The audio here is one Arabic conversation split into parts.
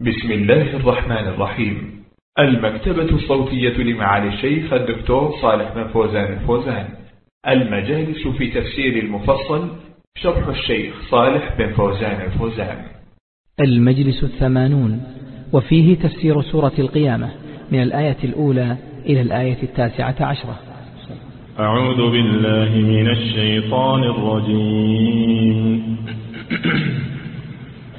بسم الله الرحمن الرحيم. المكتبة الصوتية لمعالي الشيخ الدكتور صالح بن فوزان الفوزان. المجالس في تفسير المفصل شرح الشيخ صالح بن فوزان الفوزان. المجلس الثمانون وفيه تفسير سورة القيامة من الآية الأولى إلى الآية التاسعة عشرة. أعوذ بالله من الشيطان الرجيم.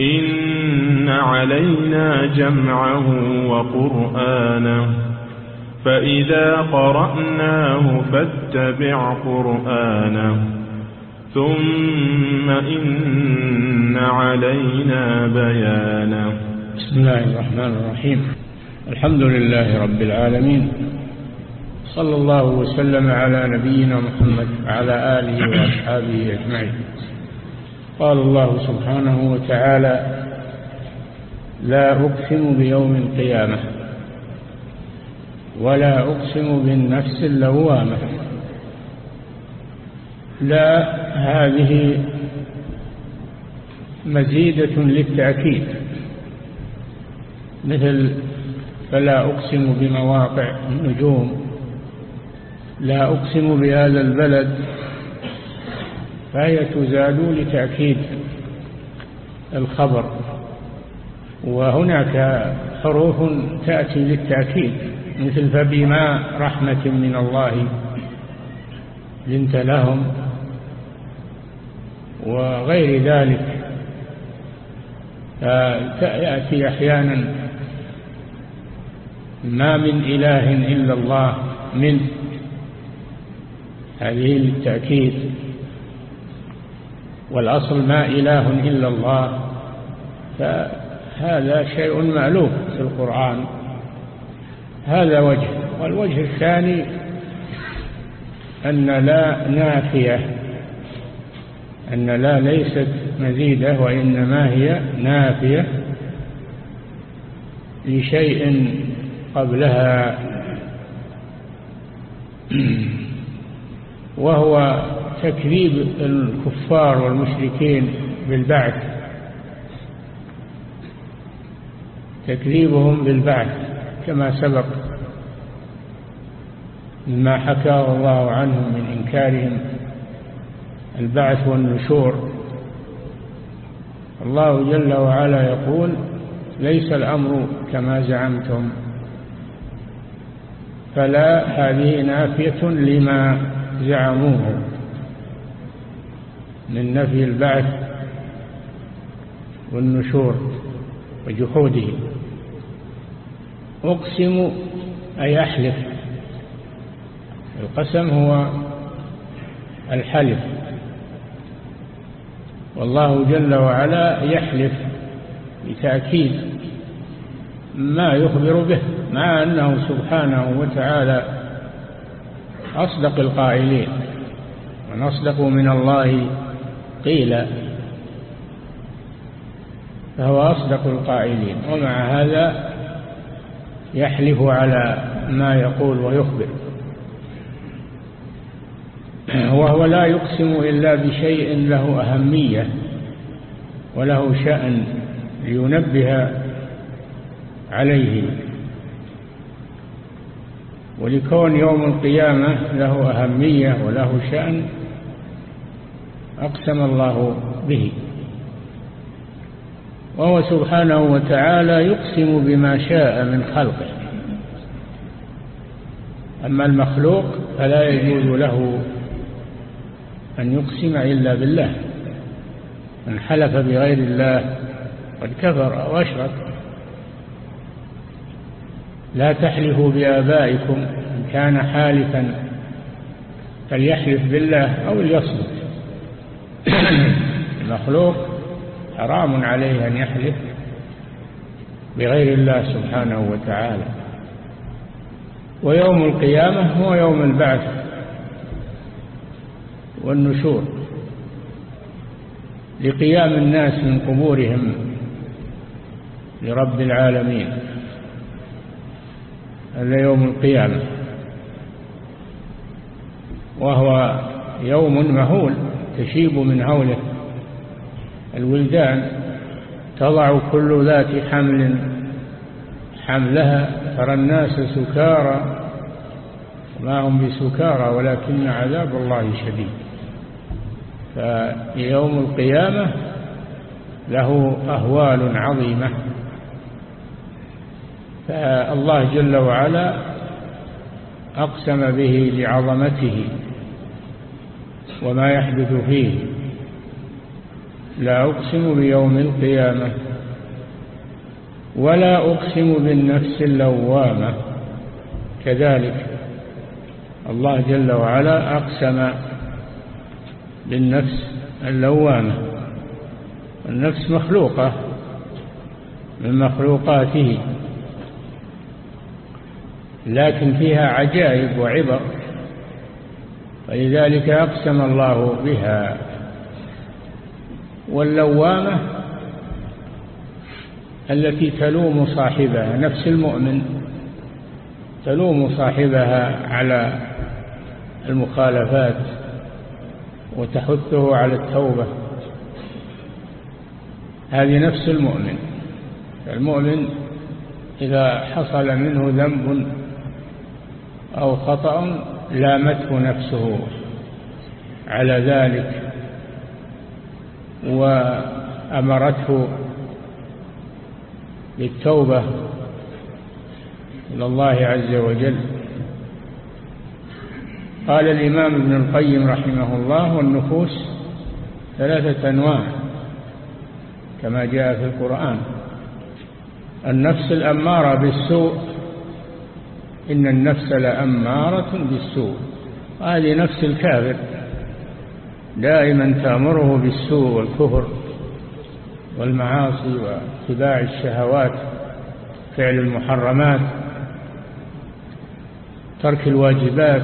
إن علينا جمعه وقرآنه فإذا قرأناه فاتبع قرآنه ثم إن علينا بيانه بسم الله الرحمن الرحيم. الحمد لله رب العالمين. صلى الله وسلم على نبينا محمد وعلى آله وأصحابه أجمعين. قال الله سبحانه وتعالى لا أقسم بيوم القيامة ولا أقسم بالنفس اللوامة. لا هذه مزيدة للتأكيد مثل فلا أقسم بمواقع النجوم لا أقسم بهذا البلد فهي تزاد لتأكيد الخبر. وهناك حروف تأتي للتأكيد مثل فبما رحمة من الله لنت لهم وغير ذلك. تأتي أحيانا ما من إله إلا الله من هذه للتأكيد. والأصل ما إله إلا الله. فهذا شيء مألوف في القرآن. هذا وجه. والوجه الثاني أن لا نافية أن لا ليست مزيدة وإنما هي نافية لشيء قبلها. وهو تكذيب الكفار والمشركين بالبعث. تكذيبهم بالبعث كما سبق مما حكاه الله عنهم من إنكارهم. البعث والنشور. الله جل وعلا يقول ليس الأمر كما زعمتم. فلا هذه نافية لما زعموه. من نفي البعث والنشور وجحوده. أقسم أي أحلف. القسم هو الحلف. والله جل وعلا يحلف بتأكيد ما يخبر به مع أنه سبحانه وتعالى أصدق القائلين. ونصدق من الله قيل فهو أصدق القائلين ومع هذا يحلف على ما يقول ويخبر. وهو لا يقسم إلا بشيء له أهمية وله شأن لينبه عليه. ولكون يوم القيامة له أهمية وله شأن أقسم الله به. وهو سبحانه وتعالى يقسم بما شاء من خلقه. أما المخلوق فلا يجوز له أن يقسم إلا بالله. من حلف بغير الله قد كفر أو أشرك. لا تحلفوا بآبائكم. إن كان حالفا فليحلف بالله أو ليصمت. المخلوق حرام عليه أن يحلف بغير الله سبحانه وتعالى. ويوم القيامة هو يوم البعث والنشور. لقيام الناس من قبورهم لرب العالمين. هذا يوم القيامة. وهو يوم مهول. تشيب من هوله الولدان تضع كل ذات حمل حملها ترى الناس سكارى. ما هم بسكارى ولكن عذاب الله شديد. فيوم القيامة له أهوال عظيمة. فالله جل وعلا أقسم به لعظمته. وما يحدث فيه. لا أقسم بيوم القيامة ولا أقسم بالنفس اللوامة. كذلك الله جل وعلا أقسم بالنفس اللوامة. النفس مخلوقة من مخلوقاته لكن فيها عجائب وعبر. فلذلك أقسم الله بها. واللوامة التي تلوم صاحبها نفس المؤمن تلوم صاحبها على المخالفات وتحثه على التوبة. هذه نفس المؤمن. المؤمن إذا حصل منه ذنب أو خطأ لامته نفسه على ذلك وأمرته بالتوبة إلى الله عز وجل. قال الإمام ابن القيم رحمه الله والنفوس ثلاثة أنواع كما جاء في القرآن. النفس الأمارة بالسوء إن النفس لأمارة بالسوء. هذه نفس الكافر. دائما تأمره بالسوء والكفر والمعاصي واتباع الشهوات فعل المحرمات ترك الواجبات.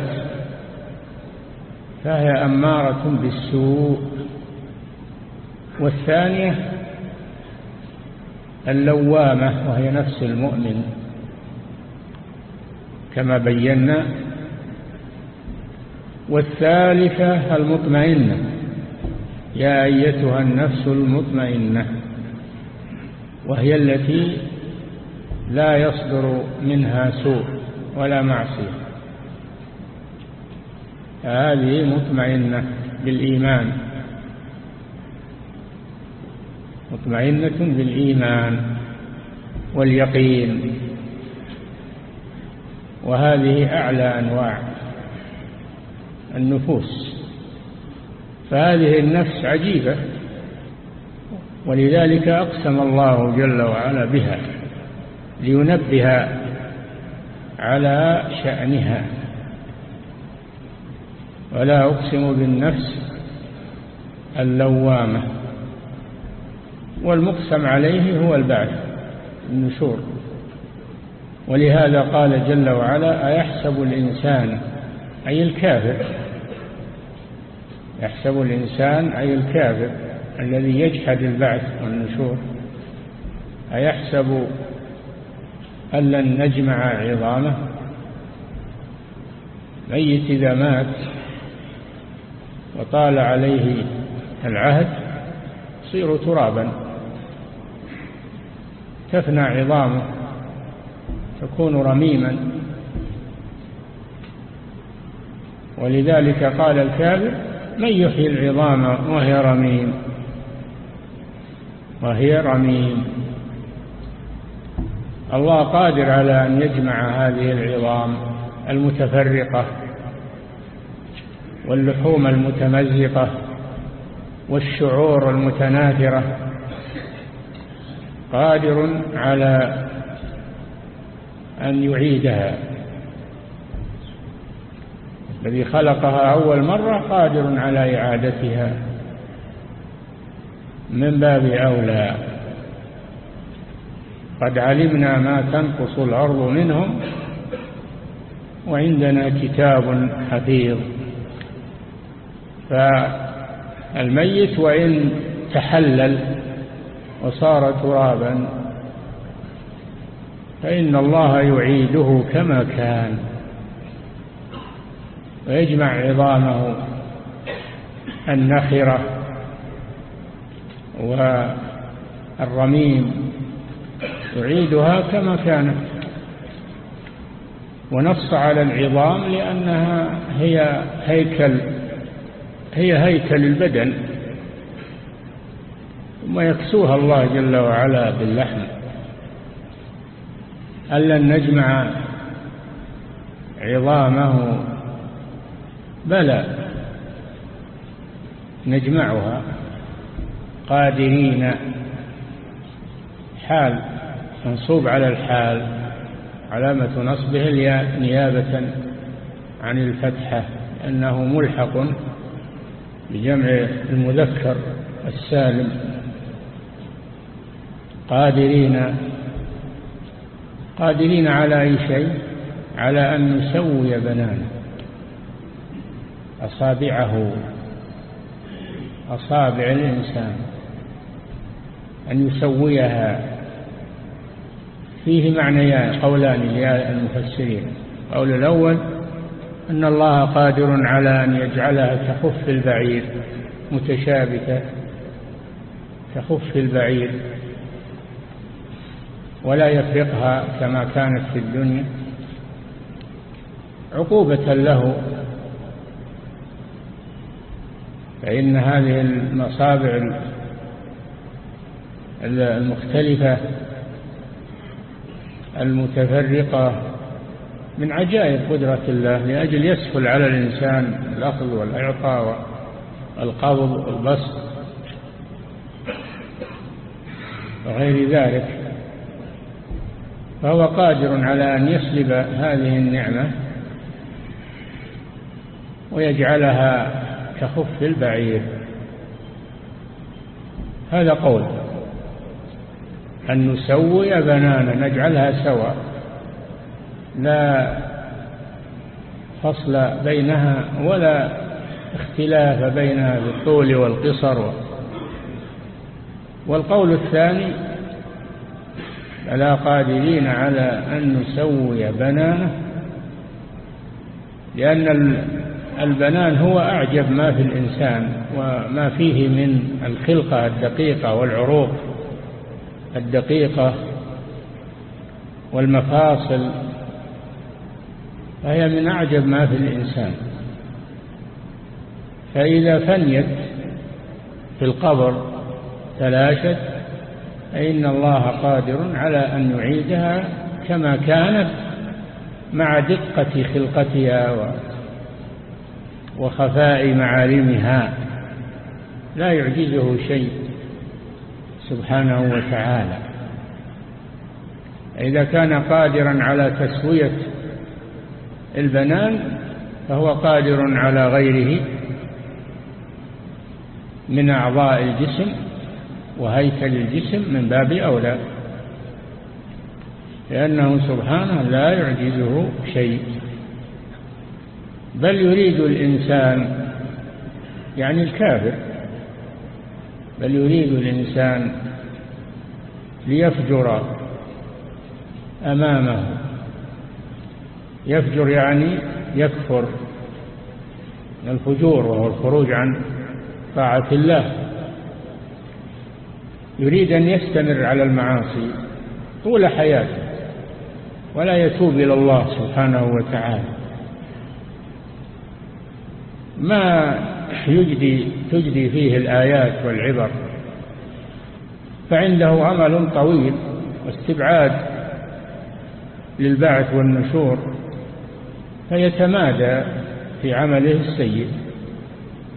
فهي أمارة بالسوء. والثانية اللوامة وهي نفس المؤمن. كما بينا. والثالثة المطمئنة. يا أيتها النفس المطمئنة. وهي التي لا يصدر منها سوء ولا معصية. هذه مطمئنة بالإيمان. مطمئنة بالإيمان واليقين. وهذه أعلى أنواع النفوس. فهذه النفس عجيبة ولذلك أقسم الله جل وعلا بها لينبه على شأنها. ولا أقسم بالنفس اللوامة والمقسم عليه هو البعث النشور. ولهذا قال جل وعلا أيحسب الإنسان أي الكافر. يحسب الإنسان أي الكافر الذي يجحد البعث والنشور. أيحسب أن لن نجمع عظامه؟ ميت إذا مات وطال عليه العهد يصير ترابا. تفنى عظامه. تكون رميما. ولذلك قال الكافر من يحيي العظام وهي رميم؟ وهي رميم. الله قادر على أن يجمع هذه العظام المتفرقة واللحوم المتمزقة والشعور المتناثرة. قادر على أن يعيدها. الذي خلقها أول مرة قادر على إعادتها. من باب أولى. قد علمنا ما تنقص الأرض منهم وعندنا كتاب حفيظ. فالميت وإن تحلل وصار ترابا فإن الله يعيده كما كان ويجمع عظامه النخرة والرميم يعيدها كما كانت ونص على العظام لأنها هي هيكل هي هيكل البدن ثم يكسوها الله جل وعلا باللحم. ألا نجمع عظامه. بلى نجمعها قادرين. حال منصوب على الحال علامة نصبه الياء نيابة عن الفتحة أنه ملحق بجمع المذكر السالم. قادرين. قادرين على أي شيء؟ على أن نسوي بنانه أصابعه. أصابع الإنسان. أن يسويها. فيه معنيان قولان للمفسرين قول الأول أن الله قادر على أن يجعلها كخف البعير متشابكة. كخف البعير. ولا يفرقها كما كانت في الدنيا. عقوبة له فإن هذه المصابع المختلفة المتفرقة من عجائب قدرة الله لأجل يسهل على الإنسان الأخذ والإعطاء والقبض والبسط وغير ذلك. فهو قادر على أن يسلب هذه النعمة ويجعلها كخف البعير. هذا قول. أن نسوي بنانا نجعلها سواء. لا فصل بينها ولا اختلاف بينها بالطول والقصر. والقول الثاني ألا قادرين على أن نسوي بنانه؟ لأن البنان هو أعجب ما في الإنسان وما فيه من الخلقة الدقيقة والعروق الدقيقة والمفاصل فهي من أعجب ما في الإنسان. فإذا فنيت في القبر تلاشت فإن الله قادر على أن يعيدها كما كانت مع دقة خلقتها وخفاء معالمها. لا يعجزه شيء سبحانه وتعالى. إذا كان قادرا على تسوية البنان فهو قادر على غيره من أعضاء الجسم وهيكل الجسم من باب أولى. لأنه سبحانه لا يعجزه شيء. بل يريد الإنسان يعني الكافر بل يريد الإنسان ليفجر أمامه. يفجر يعني يكفر الفجور وهو الخروج عن طاعة الله. يريد أن يستمر على المعاصي طول حياته ولا يتوب إلى الله سبحانه وتعالى. ما يجدي تجدي فيه الآيات والعبر فعنده أمل طويل واستبعاد للبعث والنشور فيتمادى في عمله السيء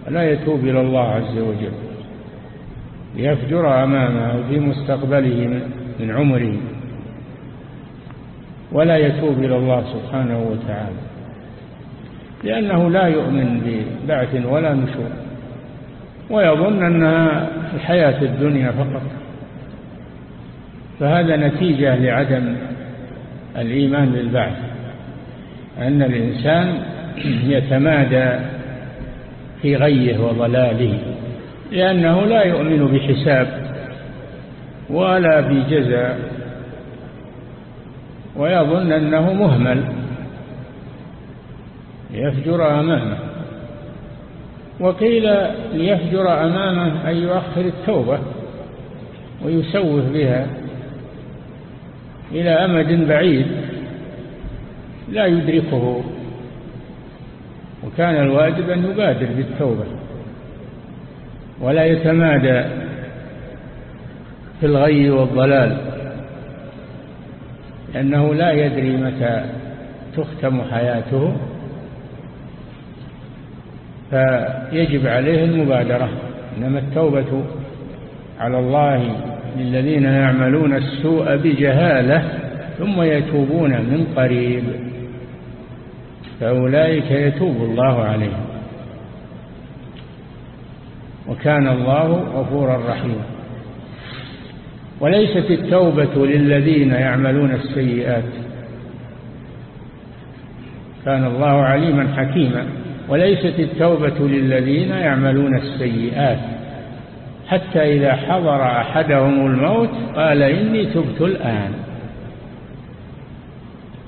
ولا يتوب إلى الله عز وجل. ليفجر أمامه في مستقبله من عمره ولا يتوب إلى الله سبحانه وتعالى لأنه لا يؤمن ببعث ولا نشور ويظن أنها الحياة الدنيا فقط. فهذا نتيجة لعدم الإيمان بالبعث أن الإنسان يتمادى في غيه وضلاله. لأنه لا يؤمن بحساب ولا بجزاء ويظن أنه مهمل. يفجر أمامه. وقيل ليفجر أمامه أن يؤخر التوبة ويسوف بها إلى أمد بعيد لا يدركه وكان الواجب أن يبادر بالتوبة. ولا يتمادى في الغي والضلال لأنه لا يدري متى تختم حياته فيجب عليه المبادرة. إنما التوبة على الله للذين يعملون السوء بجهالة ثم يتوبون من قريب فأولئك يتوب الله عليهم. وكان الله غفورا رحيما. وليست التوبة للذين يعملون السيئات. كان الله عليما حكيما. وليست التوبة للذين يعملون السيئات. حتى إذا حضر أحدهم الموت قال إني تبت الآن.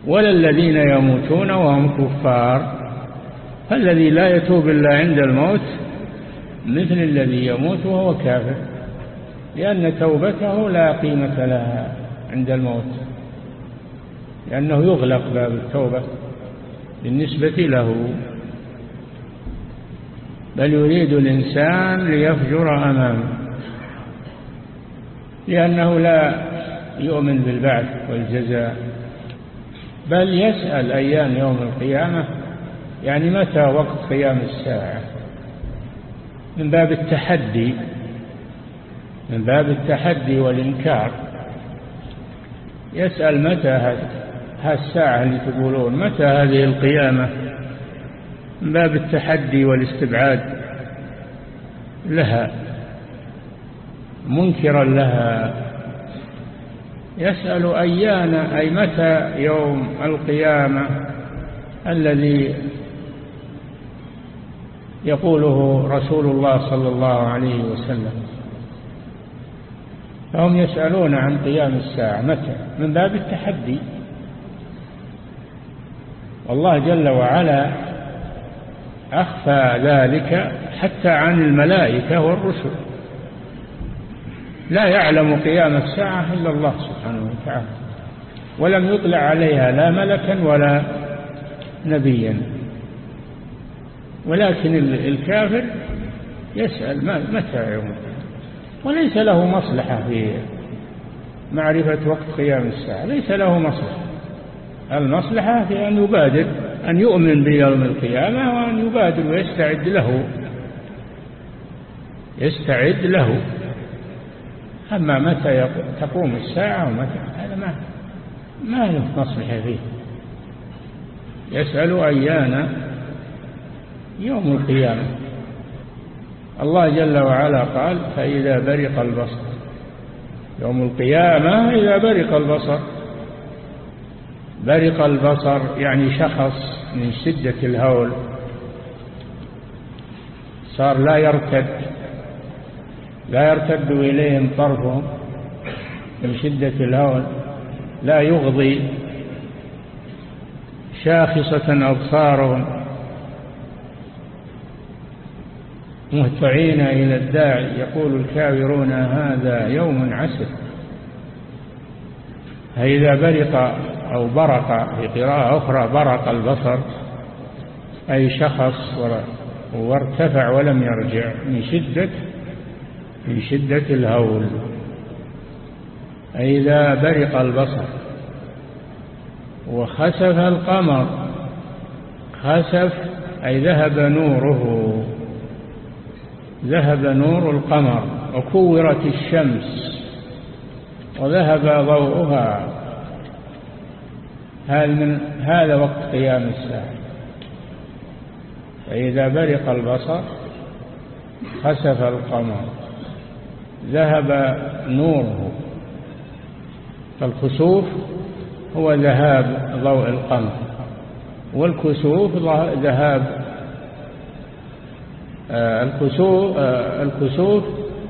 ولا الذين يموتون وهم كفار. فالذي لا يتوب إلا عند الموت مثل الذي يموت وهو كافر لأن توبته لا قيمة لها عند الموت لأنه يغلق باب التوبة بالنسبة له. بل يريد الإنسان ليفجر أمامه لأنه لا يؤمن بالبعث والجزاء بل يسأل أيام يوم القيامة يعني متى وقت قيام الساعة؟ من باب التحدي من باب التحدي والإنكار. يسأل متى هذه الساعة اللي تقولون متى هذه القيامة؟ من باب التحدي والاستبعاد لها منكرا لها. يسأل أيان أي متى يوم القيامة الذي يقوله رسول الله صلى الله عليه وسلم. فهم يسألون عن قيام الساعة متى؟ من باب التحدي. والله جل وعلا أخفى ذلك حتى عن الملائكة والرسل. لا يعلم قيام الساعة إلا الله سبحانه وتعالى ولم يطلع عليها لا ملكا ولا نبيا. ولكن الكافر يسأل متى يوم وليس له مصلحة في معرفة وقت قيام الساعة ليس له مصلحة. المصلحة في أن يبادر أن يؤمن بيوم القيامة وأن يبادر ويستعد له. يستعد له. أما متى تقوم الساعة ومتى هذا ما ما له مصلحة فيه. يسأل أيان يوم القيامة. الله جل وعلا قال فإذا برق البصر. يوم القيامة إذا برق البصر. برق البصر يعني شخص من شدة الهول صار لا يرتد لا يرتد إليهم طرفهم من شدة الهول لا يغضي شاخصة أبصارهم. مهطعين إلى الداعي يقول الكافرون هذا يوم عسر. فإذا برق أو برق في قراءة أخرى برق البصر أي شخص وارتفع ولم يرجع من شدة من شدة الهول. إذا برق البصر وخسف القمر خسف أي ذهب نوره. ذهب نور القمر وكورت الشمس وذهب ضوءها. هذا من هذا وقت قيام الساعة. فإذا برق البصر خسف القمر. ذهب نوره. فالخسوف هو ذهاب ضوء القمر. والكسوف ذهاب الكسوف, آه، الكسوف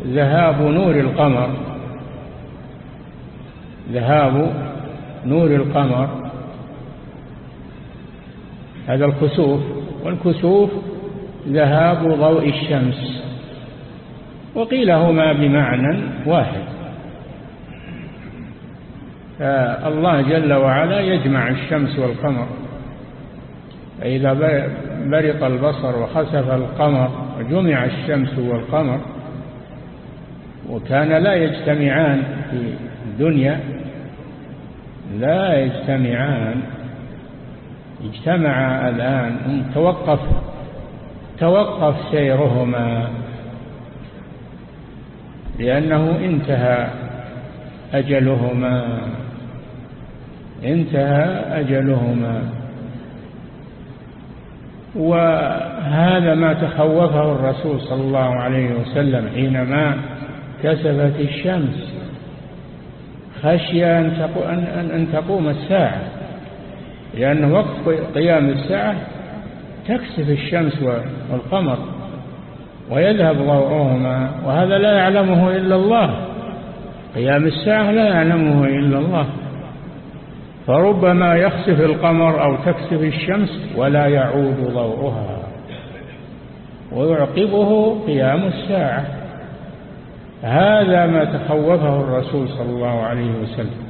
ذهاب نور القمر. ذهاب نور القمر. هذا الكسوف والكسوف ذهاب ضوء الشمس. وقيل هما بمعنى واحد. فالله جل وعلا يجمع الشمس والقمر. فإذا برق البصر وخسف القمر وجمع الشمس والقمر وكان لا يجتمعان في الدنيا لا يجتمعان. اجتمعا الآن توقف توقف سيرهما. لأنه انتهى أجلهما انتهى أجلهما. وهذا ما تخوفه الرسول صلى الله عليه وسلم حينما كسفت الشمس. خشي أن تقوم الساعة لأن وقت قيام الساعة تكسف الشمس والقمر ويذهب ضوءهما وهذا لا يعلمه إلا الله. قيام الساعة لا يعلمه إلا الله. فربما يخسف القمر أو تكسف الشمس ولا يعود ضوءها. ويعقبه قيام الساعة. هذا ما تخوفه الرسول صلى الله عليه وسلم.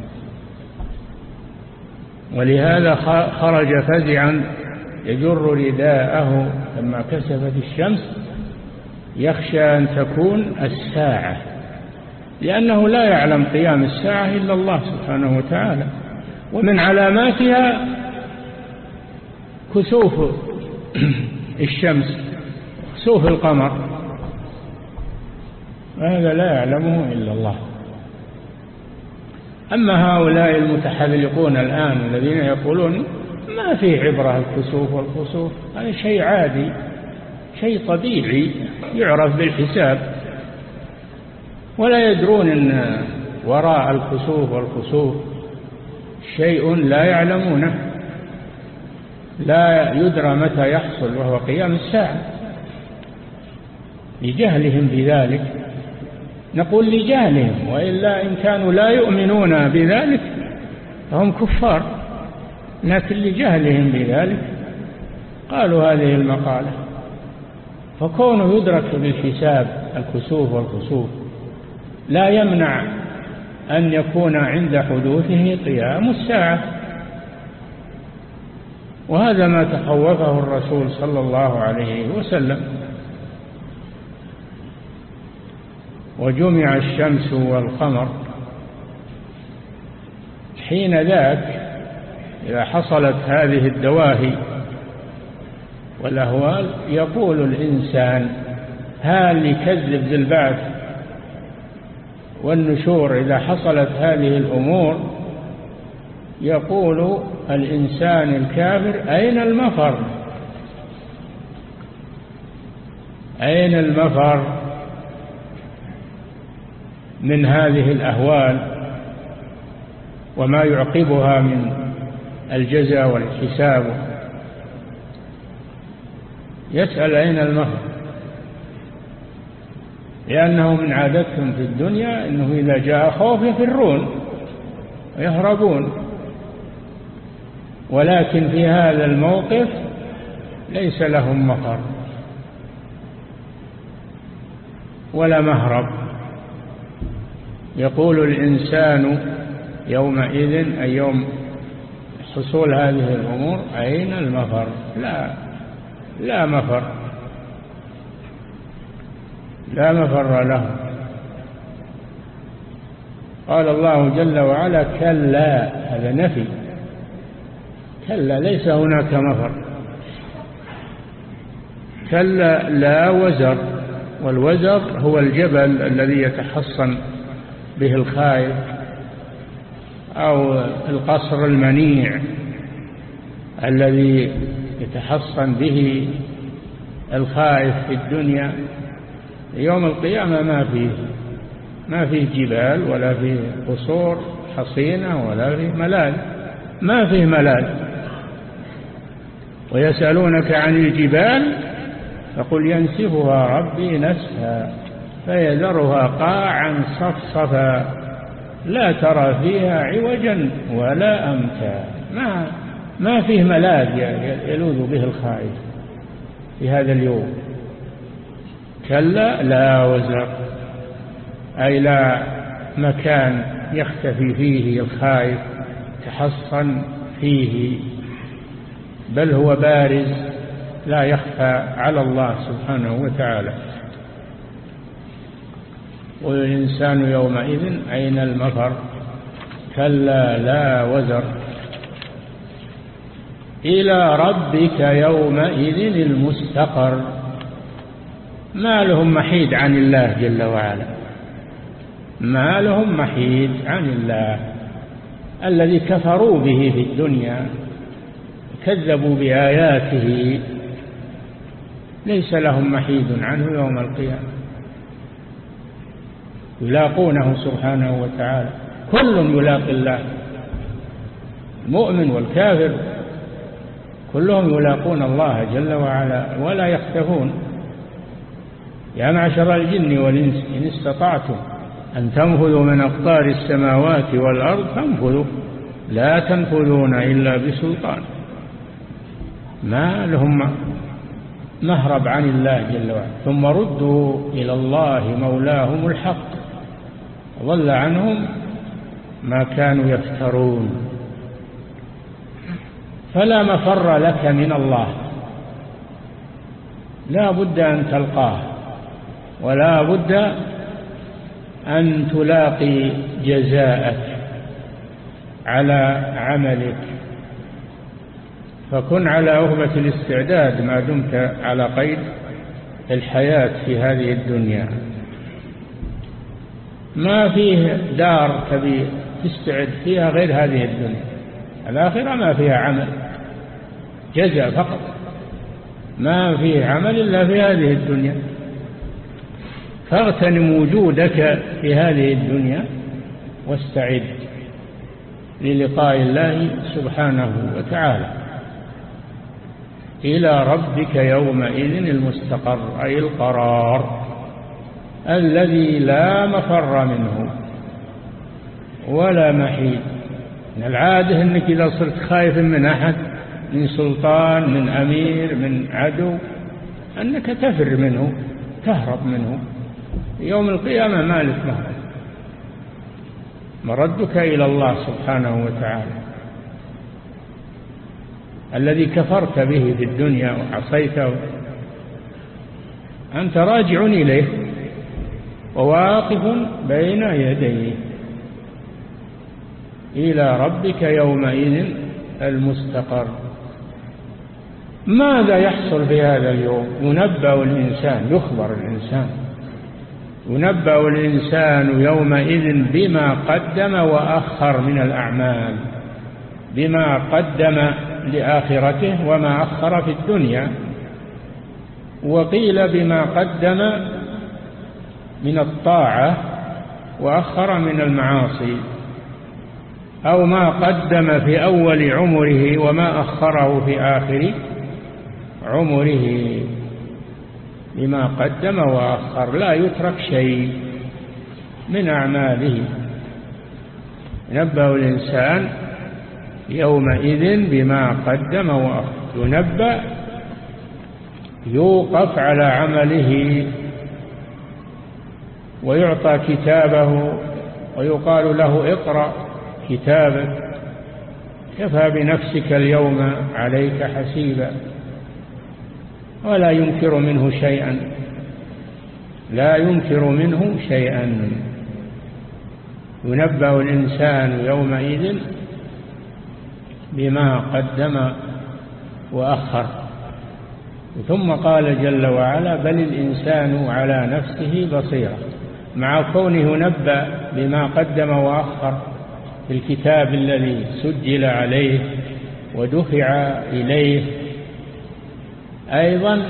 ولهذا خرج فزعا يجر رداءه لما كسفت الشمس يخشى أن تكون الساعة. لأنه لا يعلم قيام الساعة إلا الله سبحانه وتعالى. ومن علاماتها كسوف الشمس كسوف القمر. هذا لا يعلمه إلا الله. أما هؤلاء المتحذلقون الآن الذين يقولون ما في عبرة الكسوف والخسوف هذا شيء عادي شيء طبيعي يعرف بالحساب. ولا يدرون أن وراء الكسوف والخسوف شيء لا يعلمونه. لا يدرى متى يحصل وهو قيام الساعة. لجهلهم بذلك. نقول لجهلهم وإلا إن كانوا لا يؤمنون بذلك فهم كفار. لكن لجهلهم بذلك قالوا هذه المقالة. فكونه يدرك بالحساب الكسوف والخسوف لا يمنع أن يكون عند حدوثه قيام الساعة. وهذا ما تخوفه الرسول صلى الله عليه وسلم. وجمع الشمس والقمر. حين ذاك إذا حصلت هذه الدواهي والأهوال يقول الإنسان هل يكذب ذي البعث. والنشور إذا حصلت هذه الأمور يقول الإنسان الكافر أين المفر؟ أين المفر من هذه الأهوال وما يعقبها من الجزاء والحساب؟ يسأل أين المهر لأنه من عادتهم في الدنيا أنه إذا جاء خوف يفرون ويهربون ولكن في هذا الموقف ليس لهم مفر ولا مهرب. يقول الإنسان يومئذ أي يوم حصول هذه الأمور أين المفر؟ لا لا مفر. لا مفر له. قال الله جل وعلا كلا هذا نفي. كلا ليس هناك مفر. كلا لا وزر والوزر هو الجبل الذي يتحصن به الخائف أو القصر المنيع الذي يتحصن به الخائف في الدنيا. يوم القيامة ما فيه ما فيه جبال ولا فيه قصور حصينة ولا فيه ملاذ ما فيه ملاذ ويسألونك عن الجبال فقل ينسفها ربي نسفا فيذرها قاعا صفصفا. لا ترى فيها عوجا ولا أمتا. ما ما فيه ملاذ يلوذ به الخائف في هذا اليوم. كلا لا وزر. أي لا مكان يختفي فيه الخائف تحصن فيه. بل هو بارز لا يخفى على الله سبحانه وتعالى. والإنسان يومئذ أين المفر؟ كلا لا وزر. إلى ربك يومئذ المستقر. ما لهم محيد عن الله جل وعلا. ما لهم محيد عن الله. الذي كفروا به في الدنيا كذبوا بآياته. ليس لهم محيد عنه يوم القيامة. يلاقونه سبحانه وتعالى. كل يلاقي الله. المؤمن والكافر كلهم يلاقون الله جل وعلا ولا يختفون يا معشر الجن والإنس إن استطعتم أن تنفذوا من أقطار السماوات والأرض فانفذوا لا تنفذون إلا بسلطان. ما لهم مهرب عن الله جل وعلا. ثم ردوا إلى الله مولاهم الحق. ضل عنهم ما كانوا يفترون. فلا مفر لك من الله. لا بد أن تلقاه. ولا بد أن تلاقي جزاءك على عملك. فكن على أهبة الاستعداد ما دمت على قيد الحياة في هذه الدنيا. ما فيه دار تبي تستعد فيها غير هذه الدنيا. الآخرة ما فيها عمل جزاء فقط. ما فيه عمل إلا في هذه الدنيا. فاغتنم وجودك في هذه الدنيا واستعد للقاء الله سبحانه وتعالى. إلى ربك يومئذ المستقر أي القرار الذي لا مفر منه ولا محيد. من العادة أنك إذا صرت خايف من أحد من سلطان من أمير من عدو أنك تفر منه تهرب منه. يوم القيامة ما لك مهرب مردك إلى الله سبحانه وتعالى. الذي كفرت به في الدنيا وعصيته. أنت راجع إليه وواقف بين يديه. إلى ربك يومئذ المستقر. ماذا يحصل في هذا اليوم؟ ينبأ الإنسان يخبر الإنسان. ينبأ الإنسان يومئذ بما قدم وأخر من الأعمال بما قدم لآخرته وما أخر في الدنيا. وقيل بما قدم من الطاعة وأخر من المعاصي أو ما قدم في أول عمره وما أخره في آخر عمره. بما قدم وأخر لا يترك شيء من أعماله. ينبأ الإنسان يومئذ بما قدم وأخر. ينبأ يوقف على عمله ويعطى كتابه ويقال له اقرأ كتابك. كفى بنفسك اليوم عليك حسيبا. ولا ينكر منه شيئا. لا ينكر منه شيئا. ينبأ الإنسان يومئذ بما قدم وأخر. ثم قال جل وعلا بل الإنسان على نفسه بصيرة. مع كونه نبأ بما قدم وأخر في الكتاب الذي سجل عليه ودفع إليه أيضا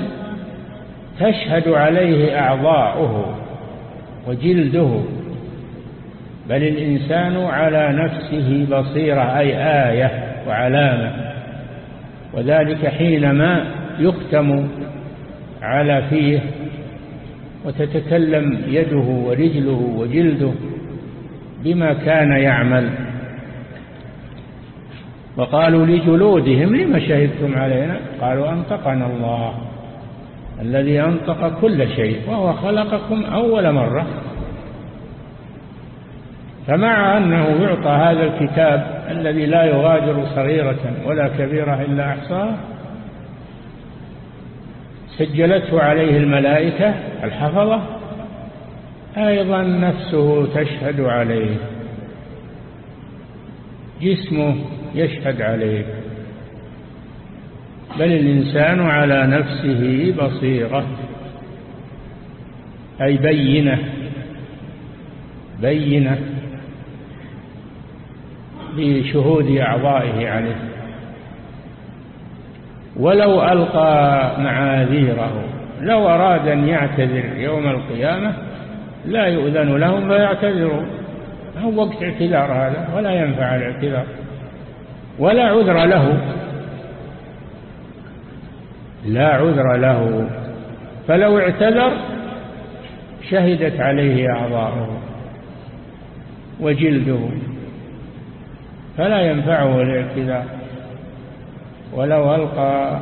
تشهد عليه أعضاؤه وجلده بل الإنسان على نفسه بصيرة أي آية وعلامة. وذلك حينما يختم على فيه وتتكلم يده ورجله وجلده بما كان يعمل. وقالوا لجلودهم لما شهدتم علينا؟ قالوا أنطقنا الله الذي أنطق كل شيء وهو خلقكم أول مرة. فمع أنه يعطى هذا الكتاب الذي لا يغادر صغيرة ولا كبيرة إلا أحصاها سجلته عليه الملائكة الحفظة أيضا نفسه تشهد عليه. جسمه يشهد عليه بل الإنسان على نفسه بصيرة أي بينة بينة بشهود أعضائه عليه. ولو ألقى معاذيره لو أراد أن يعتذر يوم القيامة لا يؤذن لهم فيعتذرون هو وقت اعتذار هذا ولا ينفع الاعتذار. ولا عذر له. لا عذر له. فلو اعتذر شهدت عليه أعضاؤه وجلده. فلا ينفعه الاعتذار. ولو ألقى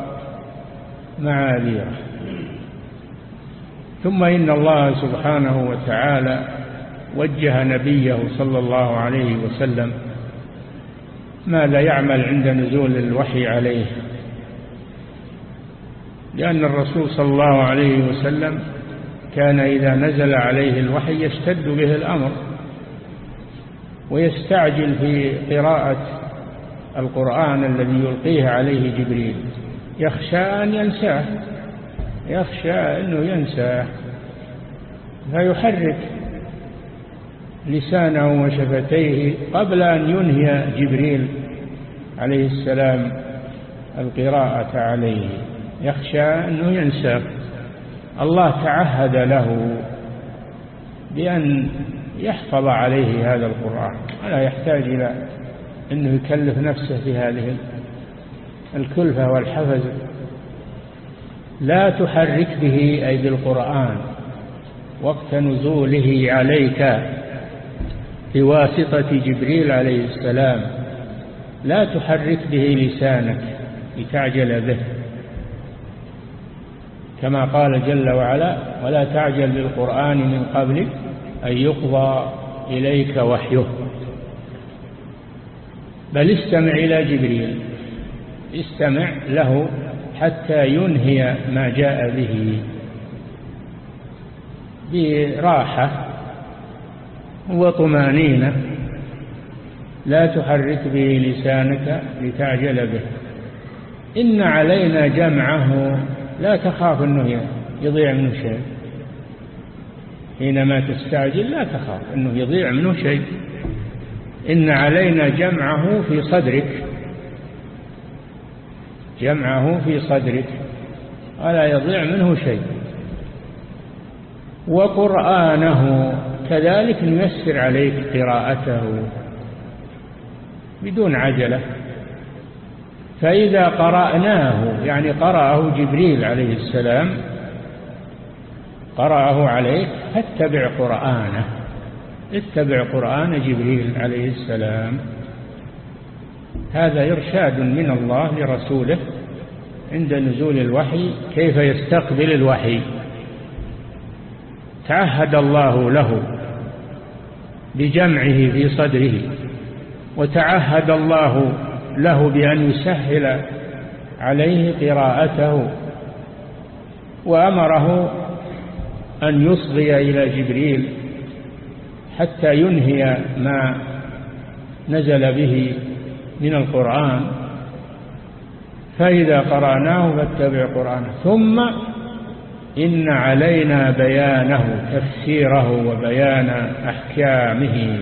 معاذيره. ثم إن الله سبحانه وتعالى وجه نبيه صلى الله عليه وسلم ماذا يعمل عند نزول الوحي عليه. لأن الرسول صلى الله عليه وسلم كان إذا نزل عليه الوحي يشتد به الأمر ويستعجل في قراءة القرآن الذي يلقيه عليه جبريل. يخشى أن ينساه يخشى أنه ينساه فيحرك لسانه وشفتيه قبل أن ينهي جبريل عليه السلام القراءة عليه. يخشى أنه ينسى. الله تعهد له بأن يحفظ عليه هذا القرآن. ولا يحتاج إلى أنه يكلف نفسه في هذه الكلفة والحفز لا تحرك به أي بالقرآن. وقت نزوله عليك بواسطة جبريل عليه السلام لا تحرك به لسانك لتعجل به كما قال جل وعلا ولا تعجل بالقرآن من قبل أن يقضى إليك وحيه. بل استمع إلى جبريل استمع له حتى ينهي ما جاء به براحة وطمانينة. لا تحرك به لسانك لتعجل به. إن علينا جمعه لا تخاف أنه يضيع منه شيء. حينما تستعجل لا تخاف أنه يضيع منه شيء. إن علينا جمعه في صدرك. جمعه في صدرك. ولا يضيع منه شيء. وقرآنه. كذلك نيسر عليك قراءته بدون عجلة. فإذا قرأناه يعني قرأه جبريل عليه السلام قرأه عليك فاتبع قرآنه. اتبع قرآن جبريل عليه السلام. هذا إرشاد من الله لرسوله عند نزول الوحي كيف يستقبل الوحي. تعهد الله له بجمعه في صدره وتعهد الله له بأن يسهل عليه قراءته وأمره أن يصغي إلى جبريل حتى ينهي ما نزل به من القرآن. فإذا قرأناه فاتبع قرآنه. ثم إن علينا بيانه تفسيره وبيان أحكامه.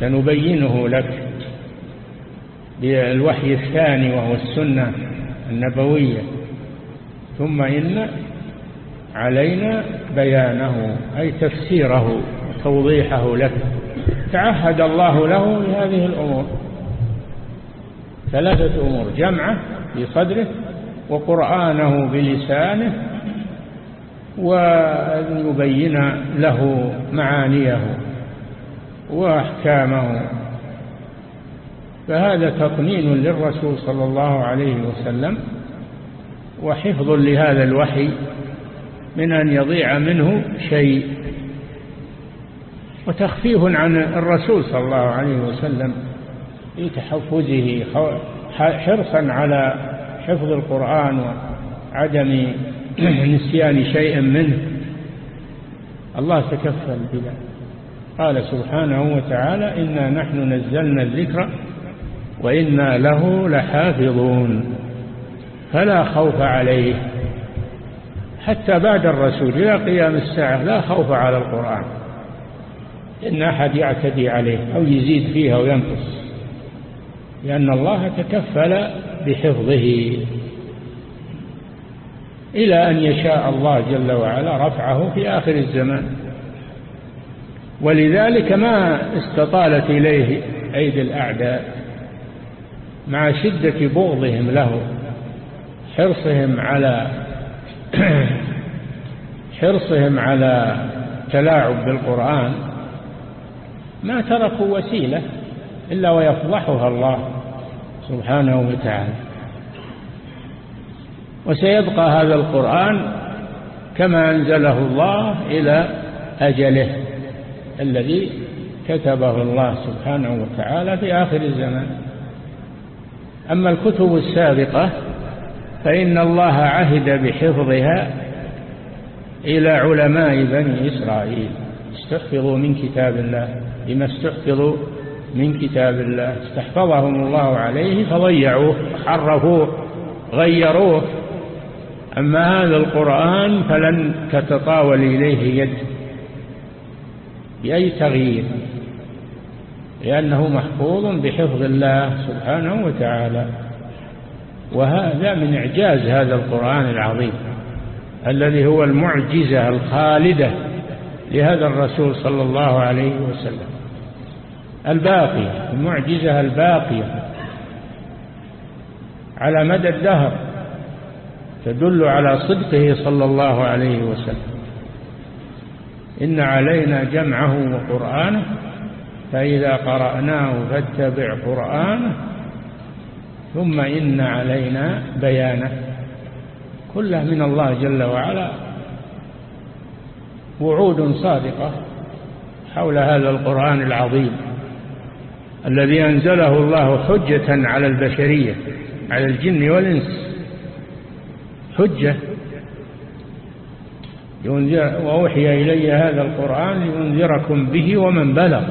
سنبينه لك بالوحي الثاني وهو السنة النبوية. ثم إن علينا بيانه أي تفسيره توضيحه لك. تعهد الله له بهذه الأمور. ثلاثة أمور. جمعة في صدره وقرآنه بلسانه وأن يبين له معانيه وأحكامه. فهذا تطمين للرسول صلى الله عليه وسلم وحفظ لهذا الوحي من أن يضيع منه شيء. وتخفيف عن الرسول صلى الله عليه وسلم في تحفزه حرصا على حفظ القرآن وعدم نسيان شيء منه. الله تكفل بذلك قال سبحانه وتعالى إنا نحن نزلنا الذكر وإنا له لحافظون. فلا خوف عليه. حتى بعد الرسول إلى قيام الساعة لا خوف على القرآن. إن أحد يعتدي عليه أو يزيد فيه أو ينقص لأن الله تكفل بحفظه إلى أن يشاء الله جل وعلا رفعه في آخر الزمان. ولذلك ما استطالت إليه أيدي الأعداء مع شدة بغضهم له حرصهم على حرصهم على تلاعب بالقرآن ما تركوا وسيلة إلا ويفضحها الله. سبحانه وتعالى. وسيبقى هذا القرآن كما أنزله الله إلى أجله الذي كتبه الله سبحانه وتعالى في آخر الزمان. أما الكتب السابقة فإن الله عهد بحفظها إلى علماء بني إسرائيل. استحفظوا من كتاب الله لما استحفظوا من كتاب الله. استحفظهم الله عليه فضيعوه حرفوه غيروه. أما هذا القرآن فلن تتطاول إليه يد بأي تغيير لأنه محفوظ بحفظ الله سبحانه وتعالى. وهذا من إعجاز هذا القرآن العظيم الذي هو المعجزة الخالدة لهذا الرسول صلى الله عليه وسلم. الباقية المعجزة الباقية. على مدى الدهر تدل على صدقه صلى الله عليه وسلم. إن علينا جمعه وقرآنه فإذا قرأناه فاتبع قرآنه ثم إن علينا بيانه. كله من الله جل وعلا. وعود صادقة حول هذا القرآن العظيم. الذي أنزله الله حجة على البشرية على الجن والإنس. حجة. وأوحي إلي هذا القرآن لينذركم به ومن بلغ.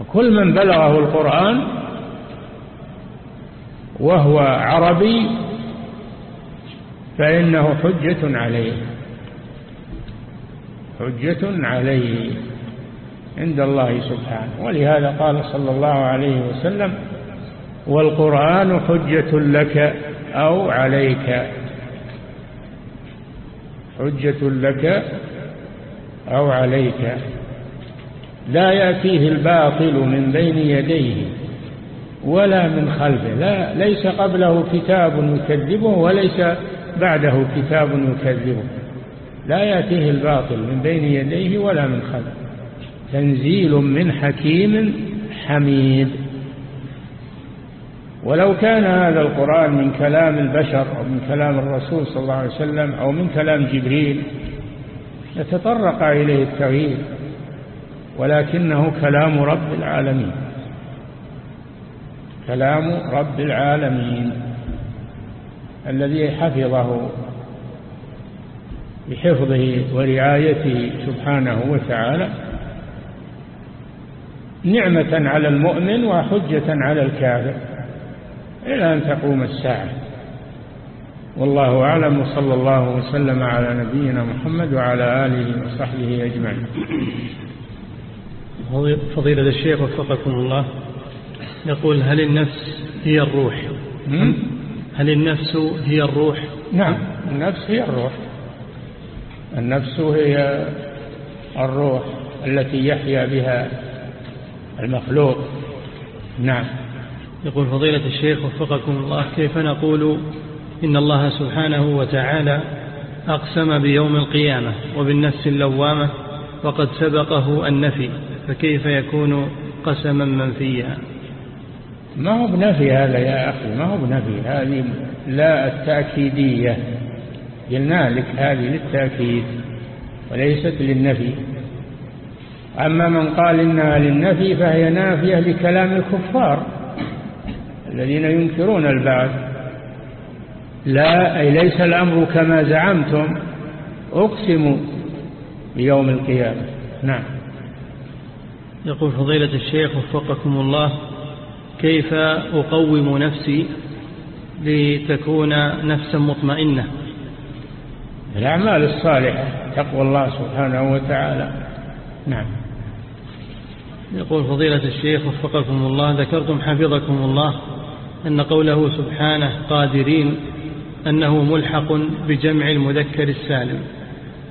وكل من بلغه القرآن وهو عربي فإنه حجة عليه. حجة عليه. عند الله سبحانه. ولهذا قال صلى الله عليه وسلم والقرآن حجة لك أو عليك. حجة لك أو عليك. لا يأتيه الباطل من بين يديه ولا من خلفه. لا ليس قبله كتاب يكذبه وليس بعده كتاب يكذبه. لا يأتيه الباطل من بين يديه ولا من خلفه. تنزيل من حكيم حميد. ولو كان هذا القرآن من كلام البشر أو من كلام الرسول صلى الله عليه وسلم أو من كلام جبريل يتطرق إليه التغيير ولكنه كلام رب العالمين. كلام رب العالمين الذي حفظه بحفظه ورعايته سبحانه وتعالى نعمة على المؤمن وحجة على الكافر. إلى أن تقوم الساعة. والله أعلم وصلى الله وسلم على نبينا محمد وعلى آله وصحبه أجمعين. فضيلة الشيخ وفقكم الله. يقول هل النفس هي الروح؟ هل النفس هي الروح؟ نعم النفس هي الروح. النفس هي الروح التي يحيا بها المخلوق. نعم. يقول فضيلة الشيخ وفقكم الله كيف نقول إن الله سبحانه وتعالى أقسم بيوم القيامة وبالنفس اللوامة وقد سبقه النفي فكيف يكون قسما منفيا؟ ما هو بنفي هذا يا أخي ما هو بنفي هذه لا التأكيدية. قلنا لك هذه للتأكيد وليست للنفي. أما من قال إنها للنفي فهي نافية لكلام الكفار الذين ينكرون البعث. لا أي ليس الأمر كما زعمتم. أقسم بيوم القيامة. نعم. يقول فضيلة الشيخ وفقكم الله كيف أقوم نفسي لتكون نفسا مطمئنة؟ الأعمال الصالحة تقوى الله سبحانه وتعالى. نعم. يقول فضيلة الشيخ وفقكم الله ذكرتم حفظكم الله أن قوله سبحانه قادرين أنه ملحق بجمع المذكر السالم.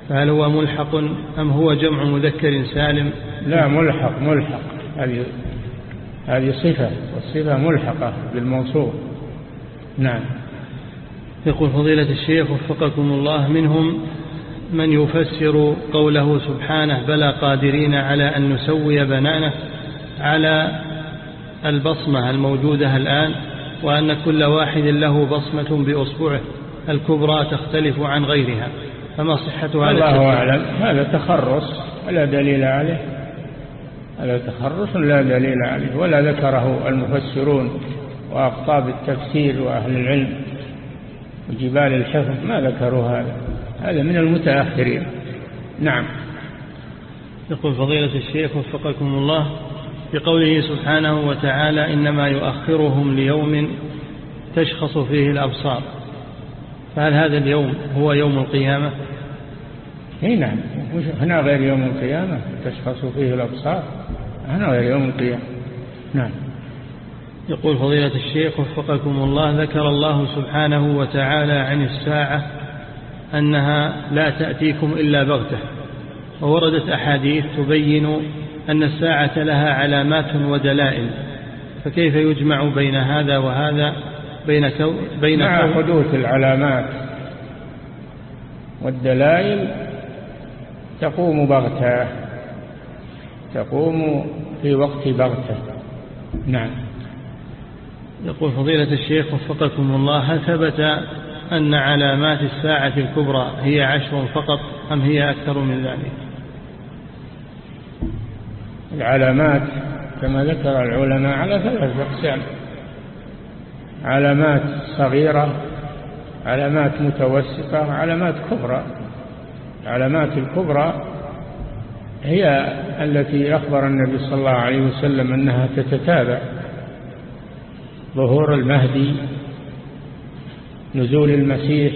فهل هو ملحق أم هو جمع مذكر سالم؟ لا ملحق ملحق. هذه هذه صفة والصفة ملحقة بالموصوف. نعم. يقول فضيلة الشيخ وفقكم الله منهم من يفسر قوله سبحانه بلى قادرين على أن نسوي بنانه على البصمة الموجودة الآن وأن كل واحد له بصمة بأصبعه الكبرى تختلف عن غيرها. فما صحة هذا الله أعلم. هذا تخرص ولا دليل عليه. هذا تخرص لا دليل عليه ولا ذكره المفسرون وأقطاب التفسير وأهل العلم وجبال الحفظ ما ذكروا هذا. هذا من المتأخرين. نعم. يقول فضيلة الشيخ وفقكم الله بقوله سبحانه وتعالى إنما يؤخرهم ليوم تشخص فيه الأبصار. فهل هذا اليوم هو يوم القيامة؟ إي نعم. هنا غير يوم القيامة تشخص فيه الأبصار. هنا غير يوم القيامة. نعم. يقول فضيلة الشيخ وفقكم الله ذكر الله سبحانه وتعالى عن الساعة أنها لا تأتيكم إلا بغتة ووردت أحاديث تبين أن الساعة لها علامات ودلائل فكيف يجمع بين هذا وهذا بين كو بين مع كو؟ حدوث العلامات والدلائل تقوم بغتة تقوم في وقت بغتة. نعم. يقول فضيلة الشيخ وفقكم الله هل ثبت أن علامات الساعة الكبرى هي عشر فقط أم هي أكثر من ذلك؟ العلامات كما ذكر العلماء على ثلاث أقسام. علامات صغيرة علامات متوسطة علامات كبرى. العلامات الكبرى هي التي أخبر النبي صلى الله عليه وسلم أنها تتتابع. ظهور المهدي نزول المسيح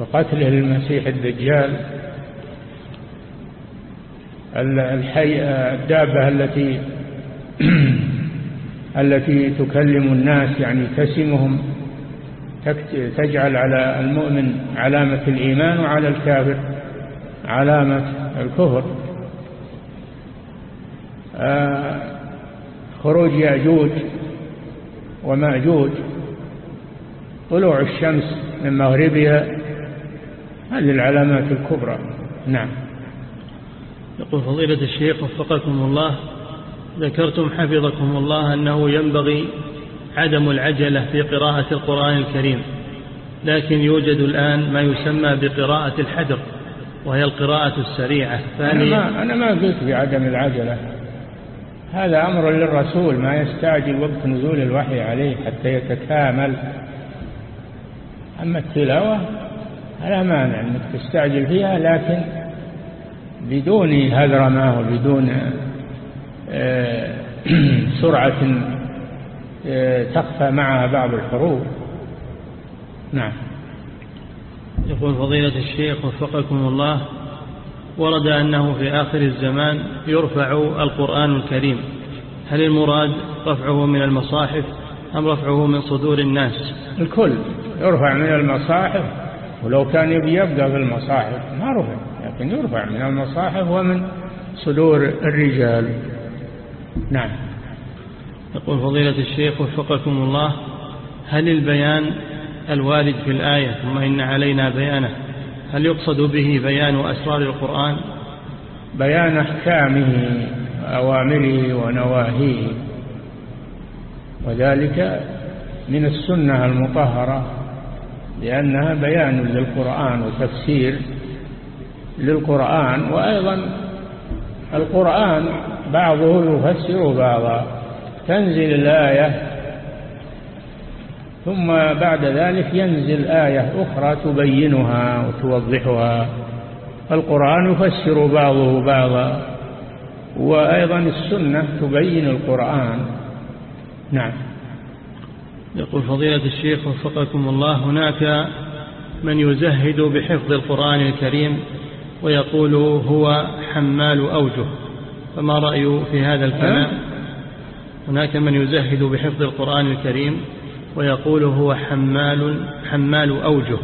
وقتله المسيح الدجال الحي الدابة التي التي تكلم الناس يعني تسمهم تجعل على المؤمن علامة الإيمان وعلى الكافر علامة الكفر. آه، خروج يأجوج ومأجوج طلوع الشمس من مغربها. هذه العلامات الكبرى. نعم. يقول فضيلة الشيخ وفقكم الله ذكرتم حفظكم الله أنه ينبغي عدم العجلة في قراءة القرآن الكريم لكن يوجد الآن ما يسمى بقراءة الحدر وهي القراءة السريعة. أنا ما, أنا ما قلت بعدم العجلة. هذا أمر للرسول ما يستعجل وقت نزول الوحي عليه حتى يتكامل. أما التلاوة لا مانع أنك تستعجل فيها لكن بدون هذرمة وبدون آه، سرعة آه، تخفى معها بعض الحروف. نعم. يقول فضيلة الشيخ وفقكم الله ورد أنه في آخر الزمان يرفع القرآن الكريم. هل المراد رفعه من المصاحف أم رفعه من صدور الناس؟ الكل. يرفع من المصاحف ولو كان يبي يبقى في المصاحف ما رفع لكن يرفع من المصاحف ومن صدور الرجال. نعم. يقول فضيلة الشيخ وفقكم الله هل البيان الوارد في الآية ثم إن علينا بيانه هل يقصد به بيان أسرار القرآن؟ بيان أحكامه وأوامره ونواهيه وذلك من السنة المطهرة. لأنها بيان للقرآن وتفسير للقرآن وأيضا القرآن بعضه يفسر بعضا تنزل الآية ثم بعد ذلك ينزل آية أخرى تبينها وتوضحها. القرآن يفسر بعضه بعضا وأيضا السنة تبين القرآن. نعم. يقول فضيلة الشيخ وفقكم الله هناك من يزهد بحفظ القرآن الكريم ويقول هو حمال أوجه فما رأي في هذا الكلام؟ هناك من يزهد بحفظ القرآن الكريم ويقول هو حمال حمال أوجه.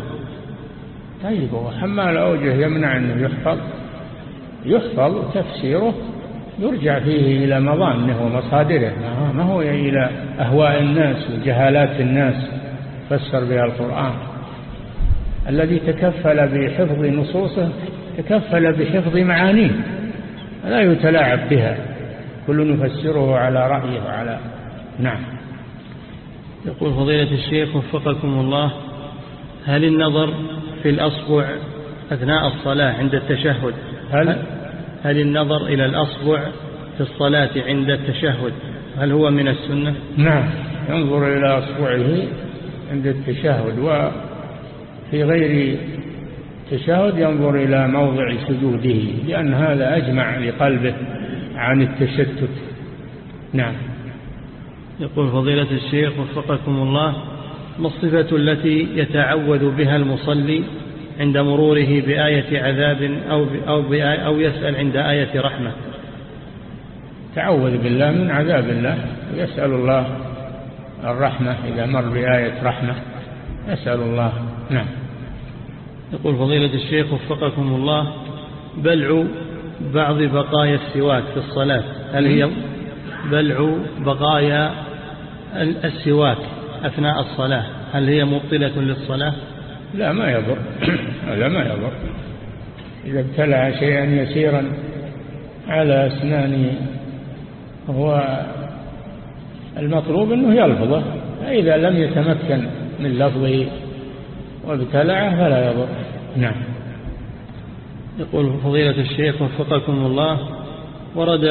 طيب هو حمال أوجه يمنع أنه يحفظ؟ يحفظ تفسيره يرجع فيه إلى مظانه ومصادره ما هو إلى أهواء الناس وجهالات الناس فسر بها القرآن. الذي تكفل بحفظ نصوصه تكفل بحفظ معانيه لا يتلاعب بها. كل نفسره على رأيه وعلى نعم. يقول فضيلة الشيخ وفقكم الله هل النظر في الأصبع أثناء الصلاة عند التشهد؟ هل؟ هل النظر إلى الأصبع في الصلاة عند التشهد؟ هل هو من السنة؟ نعم. ينظر إلى أصبعه عند التشهد وفي غير التشهد ينظر إلى موضع سجوده لأن هذا أجمع لقلبه عن التشتت. نعم. يقول فضيلة الشيخ وفقكم الله ما الصفة التي يتعوذ بها المصلي عند مروره بآية عذاب أو, أو, أو يسأل عند آية رحمة؟ تعوذ بالله من عذاب الله. ويسأل الله الرحمة إذا مر بآية رحمة. يسأل الله. نعم. يقول فضيلة الشيخ وفقكم الله بلع بعض بقايا السواك في الصلاة. هل هي بلع بقايا السواك أثناء الصلاة؟ هل هي مبطلة للصلاة؟ لا ما يضر. لا ما يضر. إذا ابتلع شيئا يسيرا على أسنانه هو المطلوب أنه يلفظه. فإذا لم يتمكن من لفظه وابتلعه فلا يضر. نعم. يقول فضيلة الشيخ وفقكم الله ورد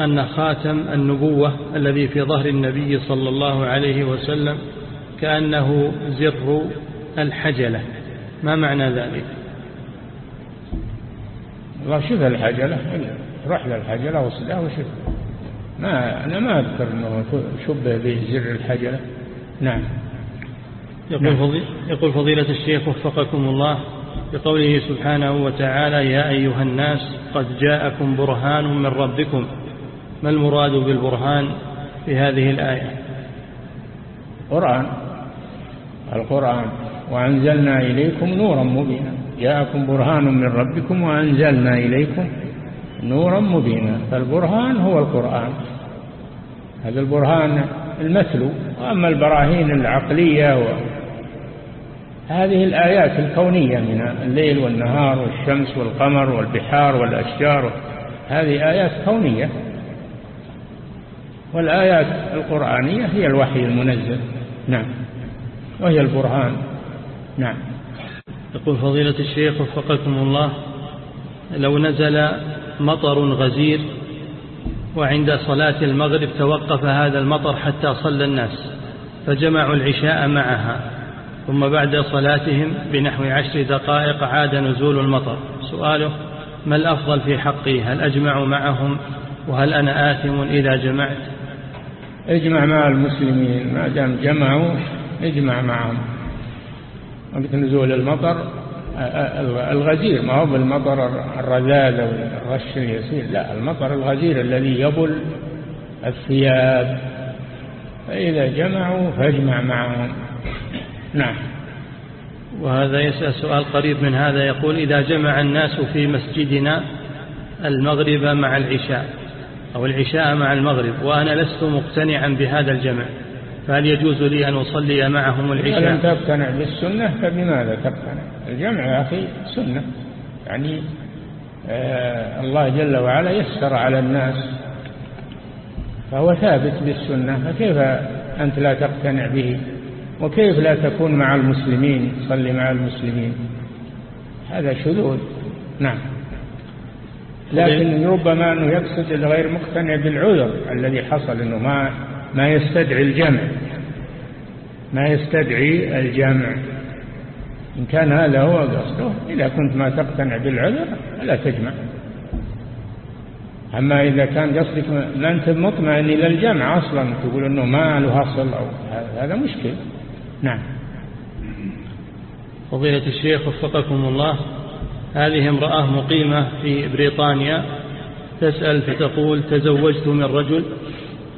أن خاتم النبوة الذي في ظهر النبي صلى الله عليه وسلم كأنه زر الحجلة. ما معنى ذلك؟ الله شوف الحجلة روح للحجلة وصلها وشوف ما أنا ما أذكر أنه شبه بزر الحجلة نعم. يقول, نعم. يقول فضيلة الشيخ وفقكم الله بقوله سبحانه وتعالى يا أيها الناس قد جاءكم برهان من ربكم. ما المراد بالبرهان في هذه الآية؟ قرآن. القرآن. وأنزلنا إليكم نورا مبينا. جاءكم برهان من ربكم وأنزلنا إليكم نورا مبينا. فالبرهان هو القرآن. هذا البرهان المثل. وأما البراهين العقلية هذه الآيات الكونية من الليل والنهار والشمس والقمر والبحار والأشجار هذه آيات كونية. والآيات القرآنية هي الوحي المنزل. نعم. وهي البرهان. نعم. يقول فضيلة الشيخ وفقكم الله لو نزل مطر غزير وعند صلاة المغرب توقف هذا المطر حتى صلى الناس فجمعوا العشاء معها ثم بعد صلاتهم بنحو عشر دقائق عاد نزول المطر. سؤاله ما الأفضل في حقي؟ هل أجمع معهم؟ وهل أنا آثم إذا جمعت؟ اجمع مع المسلمين ما دام جمعوا اجمع معهم. وقت نزول المطر الغزير ما هو بالمطر الرذاذ أو الرش اليسير لا المطر الغزير الذي يبل الثياب. فإذا جمعوا فاجمع معهم. نعم. وهذا يسأل سؤال قريب من هذا يقول إذا جمع الناس في مسجدنا المغرب مع العشاء أو العشاء مع المغرب وأنا لست مقتنعا بهذا الجمع فهل يجوز لي أن أصلي معهم العشاء؟ لم تقتنع بالسنة فبماذا تقتنع؟ الجمع يا أخي سنة. يعني آه الله جل وعلا يسر على الناس. فهو ثابت بالسنة فكيف أنت لا تقتنع به؟ وكيف لا تكون مع المسلمين؟ تصلي مع المسلمين؟ هذا شذوذ. نعم. لكن ربما أنه يقصد الغير مقتنع بالعذر الذي حصل أنه ما ما يستدعي الجمع. ما يستدعي الجمع إن كان هذا هو قصده إذا كنت ما تقتنع بالعذر فلا تجمع. أما إذا كان قصدك ما أنت مطمئن إلى الجمع أصلا تقول أنه ما له أصل أو هذا مشكل. نعم. فضيلة الشيخ وفقكم الله هذه امرأة مقيمة في بريطانيا تسأل فتقول تزوجت من رجل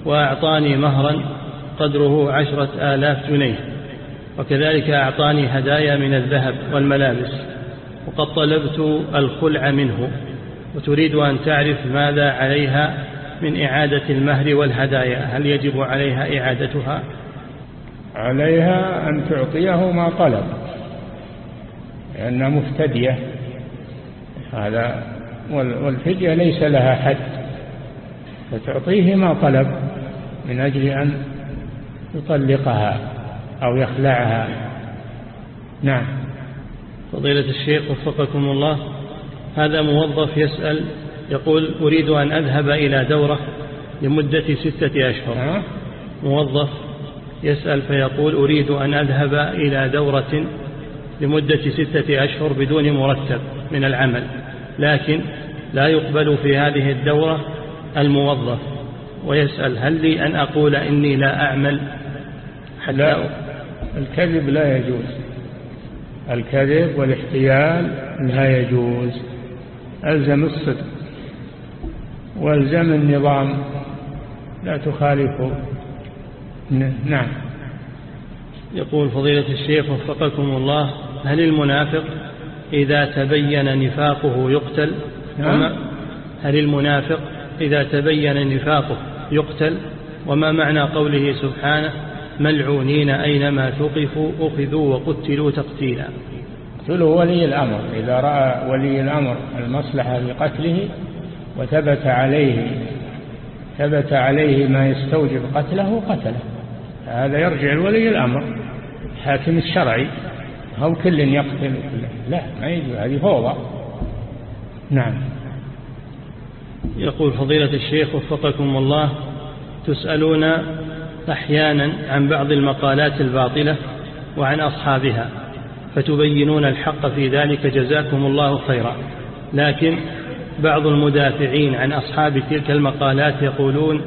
وأعطاني مهرا قدره عشرة آلاف جنيه وكذلك أعطاني هدايا من الذهب والملابس وقد طلبت الخلع منه وتريد أن تعرف ماذا عليها من إعادة المهر والهدايا هل يجب عليها إعادتها؟ عليها أن تعطيه ما طلب لأنها مفتدية هذا والفدية ليس لها حد فتعطيه ما طلب من أجل أن يطلقها أو يخلعها. نعم. فضيلة الشيخ وفقكم الله هذا موظف يسأل يقول أريد أن أذهب إلى دورة لمدة ستة أشهر. موظف يسأل فيقول أريد أن أذهب إلى دورة لمدة ستة أشهر بدون مرتب من العمل لكن لا يقبل في هذه الدورة الموظف. ويسأل هل لي أن أقول إني لا أعمل؟ لا. الكذب لا يجوز. الكذب والاحتيال لا يجوز. ألزم الصدق. وألزم النظام. لا تخالفه نعم. يقول فضيلة الشيخ وفقكم الله هل المنافق إذا تبين نفاقه يقتل؟ نعم. هل المنافق إذا تبين نفاقه يقتل؟ وما معنى قوله سبحانه؟ ملعونين أينما ثقفوا أخذوا وقتلوا تقتيلا. قتلوا ولي الأمر. إذا رأى ولي الأمر المصلحة في قتله وثبت عليه ثبت عليه ما يستوجب قتله قتله. هذا يرجع لولي الأمر. الحاكم الشرعي هو كل يقتل لا ما يجوز. هذه فوضى. نعم. يقول فضيلة الشيخ وفقكم الله تسألون أحيانا عن بعض المقالات الباطلة وعن أصحابها فتبينون الحق في ذلك جزاكم الله خيرا. لكن بعض المدافعين عن أصحاب تلك المقالات يقولون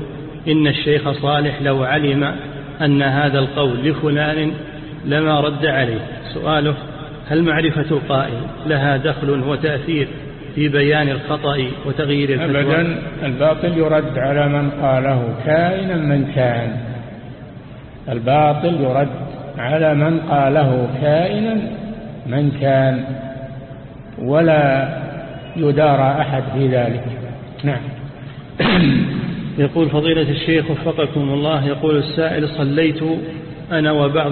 إن الشيخ صالح لو علم أن هذا القول لفلان لما رد عليه. سؤاله هل معرفة القائل لها دخل وتأثير في بيان الخطأ وتغيير الفتوى؟ أبدا الباطل يرد على من قاله كائنا من كان. الباطل يرد على من قاله كائنا من كان ولا يدارى أحد في ذلك. نعم. يقول فضيلة الشيخ وفقكم الله يقول السائل صليت أنا وبعض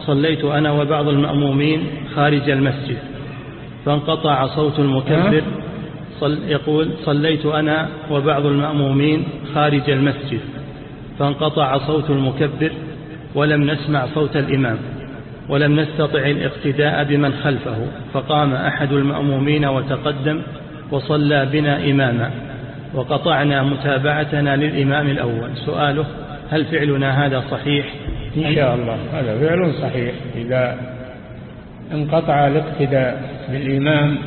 صليت أنا وبعض المأمومين خارج المسجد فانقطع صوت المكبر. صل يقول صليت أنا وبعض المأمومين خارج المسجد فانقطع صوت المكبر. ولم نسمع صوت الإمام ولم نستطع الاقتداء بمن خلفه فقام أحد المأمومين وتقدم وصلى بنا إماما وقطعنا متابعتنا للإمام الأول. سؤاله هل فعلنا هذا صحيح؟ إن شاء الله. هذا فعل صحيح. إذا انقطع الاقتداء بالإمام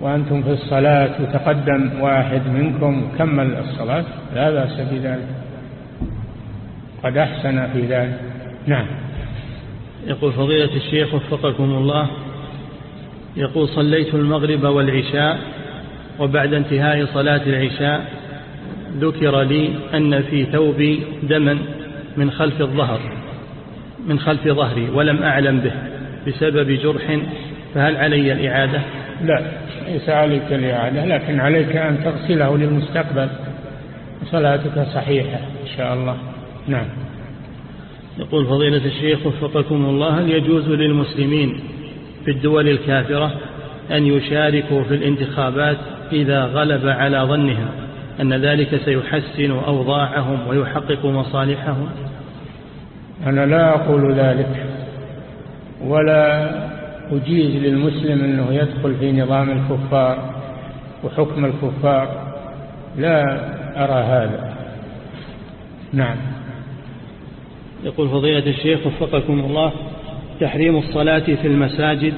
وأنتم في الصلاة وتقدم واحد منكم كمل الصلاة لا بأس بذلك. قد أحسن في ذلك. نعم. يقول فضيلة الشيخ وفقكم الله يقول صليت المغرب والعشاء وبعد انتهاء صلاة العشاء ذكر لي أن في ثوبي دما من خلف الظهر من خلف ظهري ولم أعلم به بسبب جرح فهل علي الإعادة؟ لا ليس عليك الإعادة لكن عليك أن تغسله للمستقبل. صلاتك صحيحة إن شاء الله. نعم. يقول فضيلة الشيخ وفقكم الله هل يجوز للمسلمين في الدول الكافرة أن يشاركوا في الانتخابات إذا غلب على ظنهم أن ذلك سيحسن أوضاعهم ويحقق مصالحهم؟ أنا لا أقول ذلك ولا أجيز للمسلم أنه يدخل في نظام الكفار وحكم الكفار لا أرى هذا. نعم. يقول فضيلة الشيخ وفقكم الله تحريم الصلاة في المساجد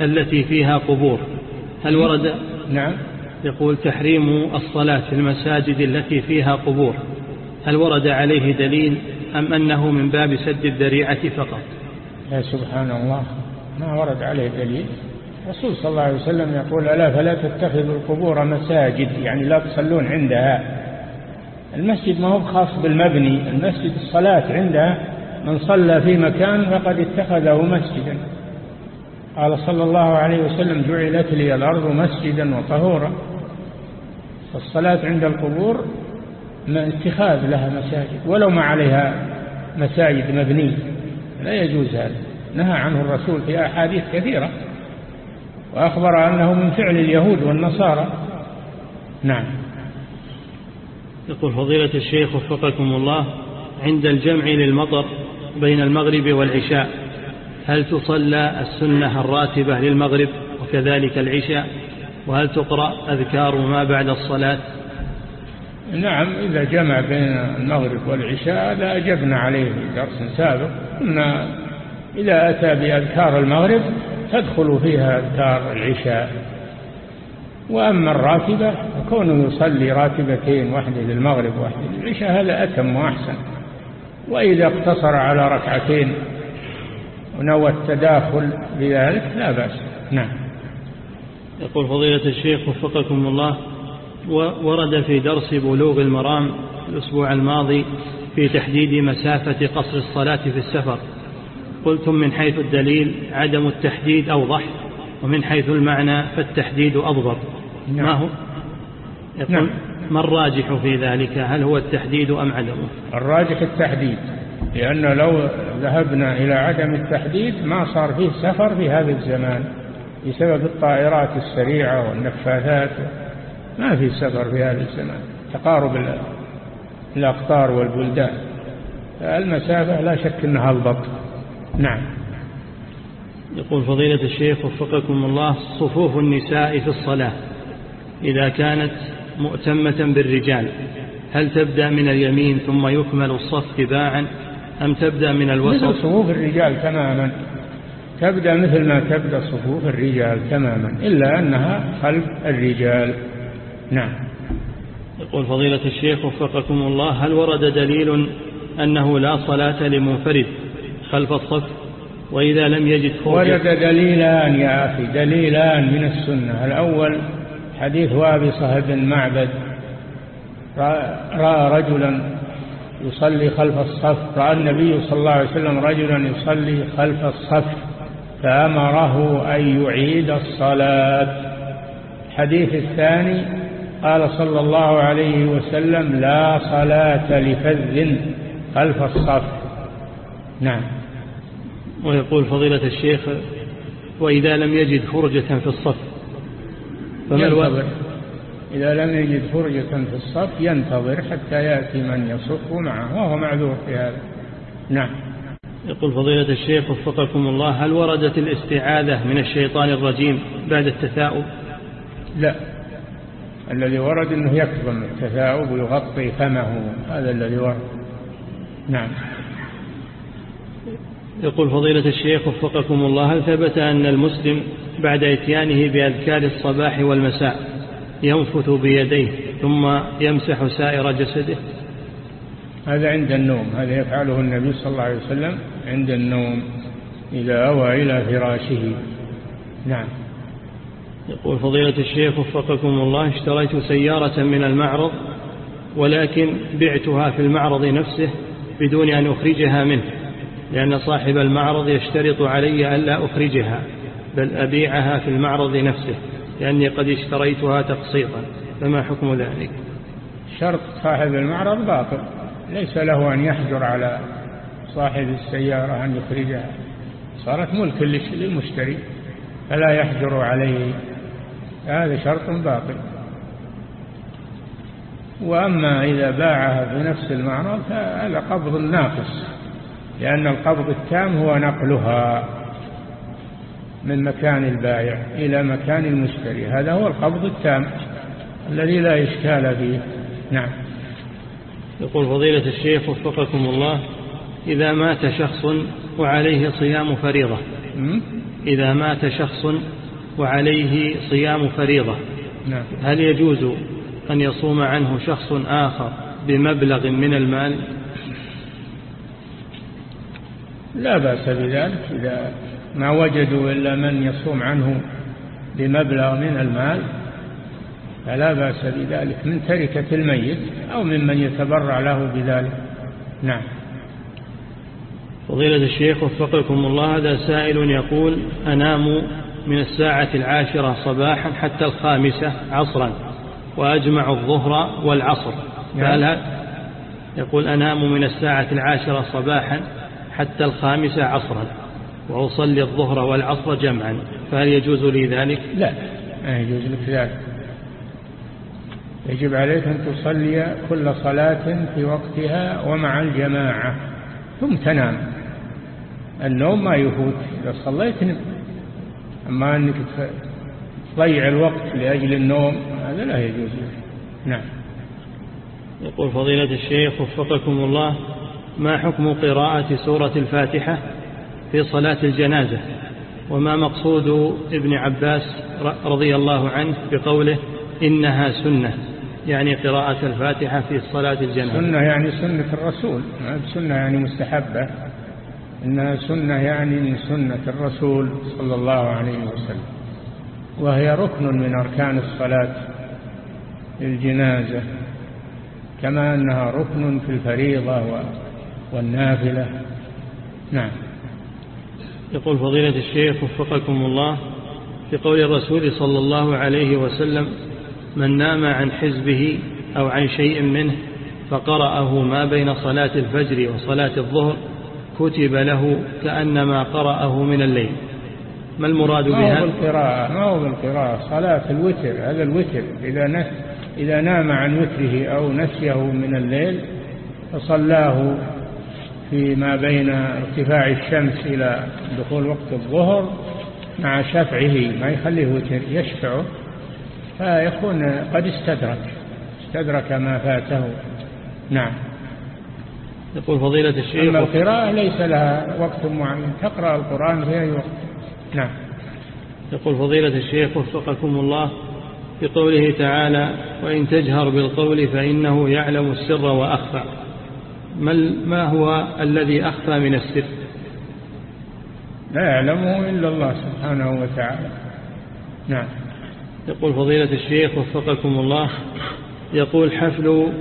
التي فيها قبور. هل ورد؟ نعم. يقول تحريم الصلاة في المساجد التي فيها قبور. هل ورد عليه دليل أم أنه من باب سد الذريعة فقط؟ يا سبحان الله. ما ورد عليه دليل. الرسول صلى الله عليه وسلم يقول ألا فلا تتخذوا القبور مساجد؟ يعني لا تصلون عندها. المسجد ما هو خاص بالمبني المسجد الصلاة عندها من صلى في مكان فقد اتخذه مسجدا. قال صلى الله عليه وسلم جعلت لي الأرض مسجدا وطهورا. فالصلاة عند القبور اتخاذ لها مساجد ولو ما عليها مساجد مبنية. لا يجوز هذا. نهى عنه الرسول في أحاديث كثيرة وأخبر أنه من فعل اليهود والنصارى. نعم. يقول فضيلة الشيخ وفقكم الله عند الجمع للمطر بين المغرب والعشاء. هل تصلى السنة الراتبة للمغرب وكذلك العشاء؟ وهل تقرأ أذكار ما بعد الصلاة؟ نعم إذا جمع بين المغرب والعشاء هذا أجبنا عليه في درس سابق. قلنا إذا أتى بأذكار المغرب تدخل فيها أذكار العشاء. وأما الراتبة فكونه يصلي راتبتين واحدة للمغرب واحدة للعشاء هذا أتم وأحسن. وإذا اقتصر على ركعتين ونوى التداخل بذلك لا بأس. نعم. يقول فضيلة الشيخ وفقكم الله ورد في درس بلوغ المرام الأسبوع الماضي في تحديد مسافة قصر الصلاة في السفر. قلتم من حيث الدليل عدم التحديد أوضح. ومن حيث المعنى فالتحديد أضبط. نعم. ما هو؟ يقول نعم. ما الراجح في ذلك؟ هل هو التحديد أم عدمه؟ الراجح التحديد لأن لو ذهبنا إلى عدم التحديد ما صار فيه سفر في هذا الزمان بسبب الطائرات السريعة والنفاثات ما في سفر في هذا الزمان تقارب الأقطار والبلدان. المسافة لا شك أنها الضبط نعم. يقول فضيلة الشيخ وفقكم الله صفوف النساء في الصلاة إذا كانت مؤتمة بالرجال هل تبدأ من اليمين ثم يكمل الصف تباعا أم تبدأ من الوسط؟ مثل صفوف الرجال تماما. تبدأ مثل ما تبدأ صفوف الرجال تماما إلا أنها خلف الرجال. نعم. يقول فضيلة الشيخ وفقكم الله هل ورد دليل أنه لا صلاة لمنفرد خلف الصف؟ وإذا لم يجد فوق ورد دليلان يا أخي دليلان من السنة. الأول حديث وابصة بن معبد رأى رجلا يصلي خلف الصف رأى النبي صلى الله عليه وسلم رجلا يصلي خلف الصف فأمره أن يعيد الصلاة. الحديث الثاني قال صلى الله عليه وسلم لا صلاة لفذ خلف الصف. نعم. ويقول فضيلة الشيخ وإذا لم يجد فرجة في الصف فما الوضع إذا لم يجد فرجة في الصف ينتظر حتى يأتي من يصف معه وهو معذور في هذا. نعم. يقول فضيلة الشيخ وفقكم الله هل وردت الاستعاذة من الشيطان الرجيم بعد التثاؤب؟ لا. الذي ورد أنه يكظم التثاؤب ويغطي فمه هذا الذي ورد. نعم. يقول فضيلة الشيخ وفقكم الله هل ثبت أن المسلم بعد إتيانه بأذكار الصباح والمساء ينفث بيديه ثم يمسح سائر جسده؟ هذا عند النوم هذا يفعله النبي صلى الله عليه وسلم عند النوم إذا أوى إلى فراشه. نعم. يقول فضيلة الشيخ وفقكم الله اشتريت سيارة من المعرض ولكن بعتها في المعرض نفسه بدون أن أخرجها منه. لأن صاحب المعرض يشترط علي ألا أخرجها بل أبيعها في المعرض نفسه لأني قد اشتريتها تقسيطا. فما حكم ذلك؟ شرط صاحب المعرض باطل. ليس له أن يحجر على صاحب السيارة أن يخرجها. صارت ملك للمشتري فلا يحجر عليه. هذا شرط باطل. وأما إذا باعها في نفس المعرض فهذا قبض ناقص. لأن القبض التام هو نقلها من مكان البائع إلى مكان المشتري. هذا هو القبض التام الذي لا إشكال فيه. نعم. يقول فضيلة الشيخ وفقكم الله إذا مات شخص وعليه صيام فريضة. إذا مات شخص وعليه صيام فريضة. نعم. هل يجوز أن يصوم عنه شخص آخر بمبلغ من المال؟ لا بأس بذلك إذا ما وجدوا إلا من يصوم عنه بمبلغ من المال فلا بأس بذلك من تركة الميت أو ممن يتبرع له بذلك. نعم. فضيلة الشيخ وفقكم الله هذا سائل يقول أنام من الساعة العاشرة صباحا حتى الخامسة عصرا وأجمع الظهر والعصر. فهل نعم. يقول أنام من الساعة العاشرة صباحا حتى الخامسة عصرا وأصلي الظهر والعصر جمعا. فهل يجوز لي ذلك؟ لا ما يجوز لك ذلك. يجب عليك أن تصلي كل صلاة في وقتها ومع الجماعة. ثم تنام. النوم ما يفوت. إذا صليت نم. أما أنك تضيع الوقت لأجل النوم هذا لا يجوز لك. نعم. يقول فضيلة الشيخ وفقكم الله ما حكم قراءة سورة الفاتحة في صلاة الجنازة؟ وما مقصود ابن عباس رضي الله عنه بقوله إنها سنة يعني قراءة الفاتحة في صلاة الجنازة؟ سنة يعني سنة الرسول سنة يعني مستحبة. إنها سنة يعني من سنة الرسول صلى الله عليه وسلم. وهي ركن من أركان الصلاة للجنازة كما أنها ركن في الفريضة والنافلة. نعم. يقول فضيلة الشيخ وفقكم الله في قول الرسول صلى الله عليه وسلم من نام عن حزبه أو عن شيء منه فقرأه ما بين صلاة الفجر وصلاة الظهر كتب له كأنما قرأه من الليل. ما المراد بها ما هو بالقراءة؟ ما هو بالقراءة؟ صلاة الوتر هذا الوتر. إذا, نس إذا نام عن وتره أو نسيه من الليل فصلاه. فيما بين ارتفاع الشمس إلى دخول وقت الظهر مع شفعه ما يخليه وتر يشفعه فيكون قد استدرك استدرك ما فاته. نعم. يقول فضيلة الشيخ أما القراءة ليس لها وقت معين. تقرأ القرآن في أي وقت؟ نعم. يقول فضيلة الشيخ وفقكم الله في قوله تعالى وإن تجهر بالقول فإنه يعلم السر وأخفى. ما هو الذي أخفى من السر؟ لا يعلمه إلا الله سبحانه وتعالى. نعم. يقول فضيلة الشيخ وفقكم الله يقول حفل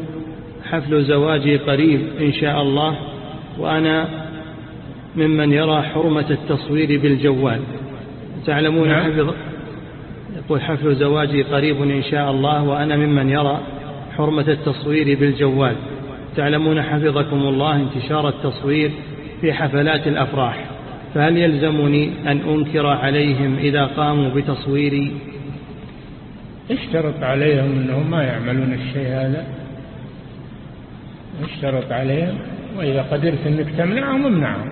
حفل زواجي قريب إن شاء الله وأنا ممن يرى حرمة التصوير بالجوال. تعلمون نعم. حفظ يقول حفل زواجي قريب إن شاء الله وأنا ممن يرى حرمة التصوير بالجوال. تعلمون حفظكم الله انتشار التصوير في حفلات الأفراح فهل يلزمني أن أنكر عليهم إذا قاموا بتصويري اشترط عليهم أنهم ما يعملون الشيء هذا. اشترط عليهم وإذا قدرت أنك تمنعهم امنعهم.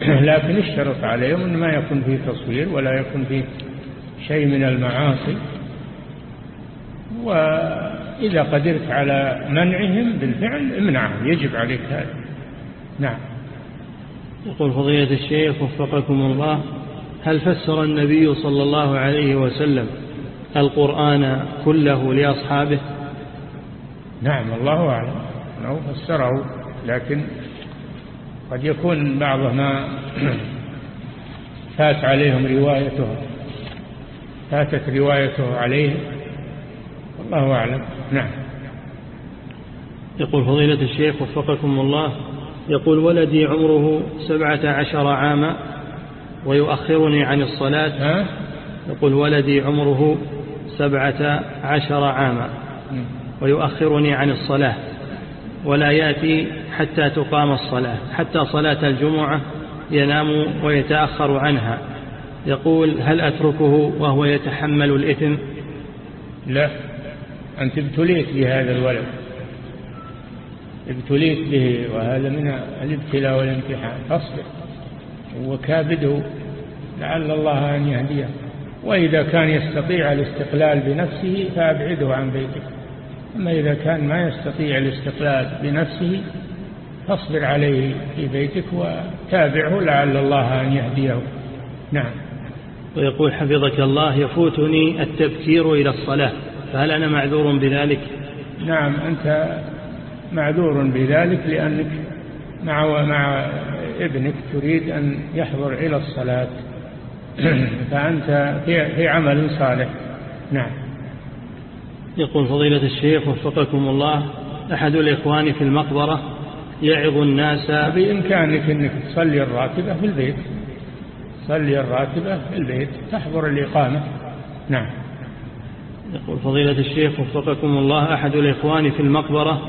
لكن اشترط عليهم أن ما يكون فيه تصوير ولا يكون فيه شيء من المعاصي. وإذا قدرت على منعهم بالفعل امنعهم يجب عليك هذا نعم. يقول فضيلة الشيخ وفقكم الله هل فسر النبي صلى الله عليه وسلم القرآن كله لأصحابه؟ نعم الله أعلم. أنه فسره لكن قد يكون بعضهم فات عليهم روايته فاتت روايته عليهم. والله أعلم. نعم. يقول فضيلة الشيخ وفقكم الله يقول ولدي عمره سبعة عشر عاما ويؤخرني عن الصلاة. ها؟ يقول ولدي عمره سبعة عشر عاما ويؤخرني عن الصلاة ولا يأتي حتى تقام الصلاة حتى صلاة الجمعة ينام ويتأخر عنها. يقول هل أتركه وهو يتحمل الإثم؟ لا. أنت ابتليت بهذا الولد. ابتليت به وهذا من الابتلاء والامتحان. فاصبر. وكابده لعل الله أن يهديه. وإذا كان يستطيع الاستقلال بنفسه فأبعده عن بيتك أما إذا كان ما يستطيع الاستقلال بنفسه فاصبر عليه في بيتك وتابعه لعل الله أن يهديه. نعم. ويقول حفظك الله يفوتني التبكير إلى الصلاة. فهل أنا معذور بذلك؟ نعم أنت معذور بذلك لأنك مع مع ابنك تريد أن يحضر إلى الصلاة. فأنت في عمل صالح. نعم. يقول فضيلة الشيخ وفقكم الله أحد الإخوان في المقبرة يعظ الناس بإمكانك أنك تصلي الراتبة في البيت. صلي الراتبة في البيت تحضر الإقامة. نعم. يقول فضيلة الشيخ وفقكم الله أحد الإخوان في المقبرة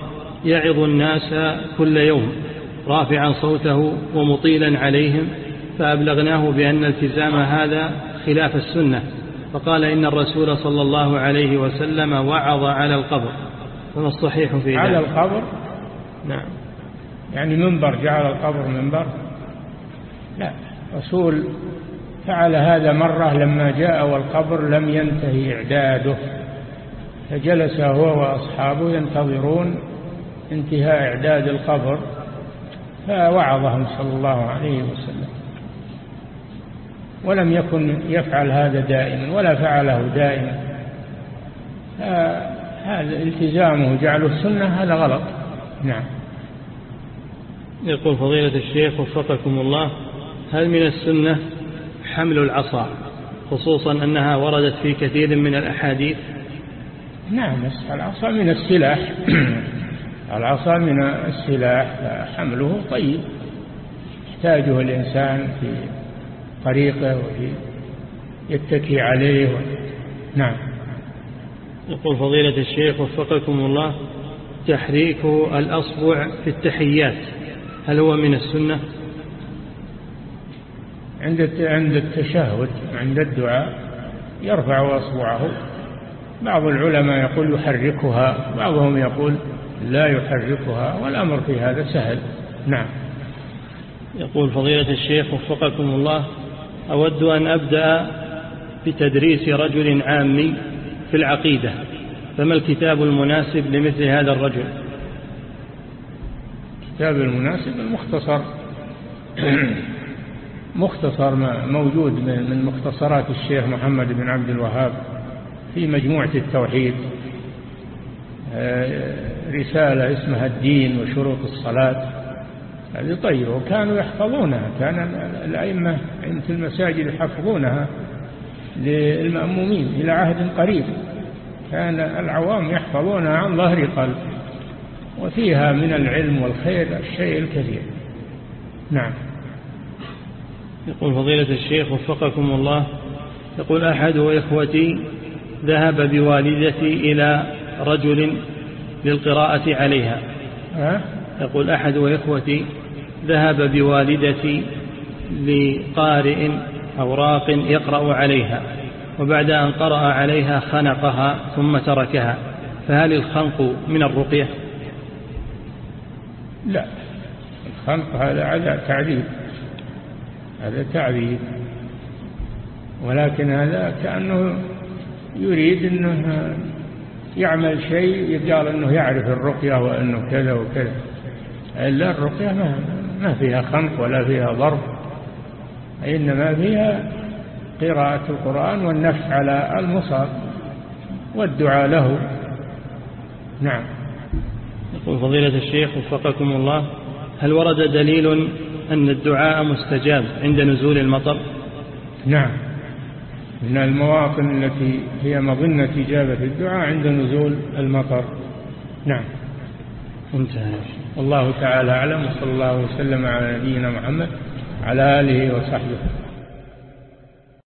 يعظ الناس كل يوم رافعا صوته ومطيلا عليهم فأبلغناه بأن التزام هذا خلاف السنة فقال إن الرسول صلى الله عليه وسلم وعظ على القبر فما الصحيح في ذلك؟ على القبر؟ نعم. يعني منبر جعل القبر منبر؟ لا رسول فعل هذا مرة لما جاء والقبر لم ينتهي إعداده فجلس هو وأصحابه ينتظرون انتهاء إعداد القبر فوعظهم صلى الله عليه وسلم. ولم يكن يفعل هذا دائما ولا فعله دائما. هذا التزامه جعله السنة هذا غلط. نعم. يقول فضيلة الشيخ وفقكم الله هل من السنة حمل العصا خصوصا أنها وردت في كثير من الأحاديث. نعم العصا من السلاح. العصا من السلاح حمله طيب. يحتاجه الإنسان في طريقه وفي يتكي عليه و... نعم. يقول فضيلة الشيخ وفقكم الله تحريك الأصبع في التحيات هل هو من السنة؟ عند عند التشهد عند الدعاء يرفع أصبعه. بعض العلماء يقول يحركها بعضهم يقول لا يحركها والأمر في هذا سهل. نعم. يقول فضيلة الشيخ وفقكم الله أود أن أبدأ بتدريس رجل عامي في العقيدة فما الكتاب المناسب لمثل هذا الرجل؟ الكتاب المناسب المختصر. مختصر موجود من مختصرات الشيخ محمد بن عبد الوهاب في مجموعة التوحيد. آه، رسالة اسمها الدين وشروط الصلاة. هذه طيبة وكانوا يحفظونها كان الأئمة أئمة المساجد يحفظونها للمأمومين إلى عهد قريب. كان العوام يحفظونها عن ظهر قلب. وفيها من العلم والخير الشيء الكثير. نعم. يقول فضيلة الشيخ وفقكم الله يقول أحد إخوتي ذهب بوالدتي إلى رجل للقراءة عليها. أه؟ يقول أحد إخوتي ذهب بوالدتي لقارئ أو راق يقرأ عليها وبعد أن قرأ عليها خنقها ثم تركها فهل الخنق من الرقية؟ لا الخنق هذا عذاب تعذيب هذا تعذيب ولكن هذا كأنه يريد أنه يعمل شيء يقال أنه يعرف الرقية وأنه كذا وكذا. إلا الرقية ما, ما فيها خنق ولا فيها ضرب. إنما فيها قراءة القرآن والنفس على المصاب والدعاء له. نعم. يقول فضيلة الشيخ وفقكم الله هل ورد دليل أن الدعاء مستجاب عند نزول المطر. نعم. من المواطن التي هي مظنة إجابة الدعاء عند نزول المطر. نعم. انتهى. والله تعالى أعلم وصلى الله وسلم على نبينا محمد على آله وصحبه.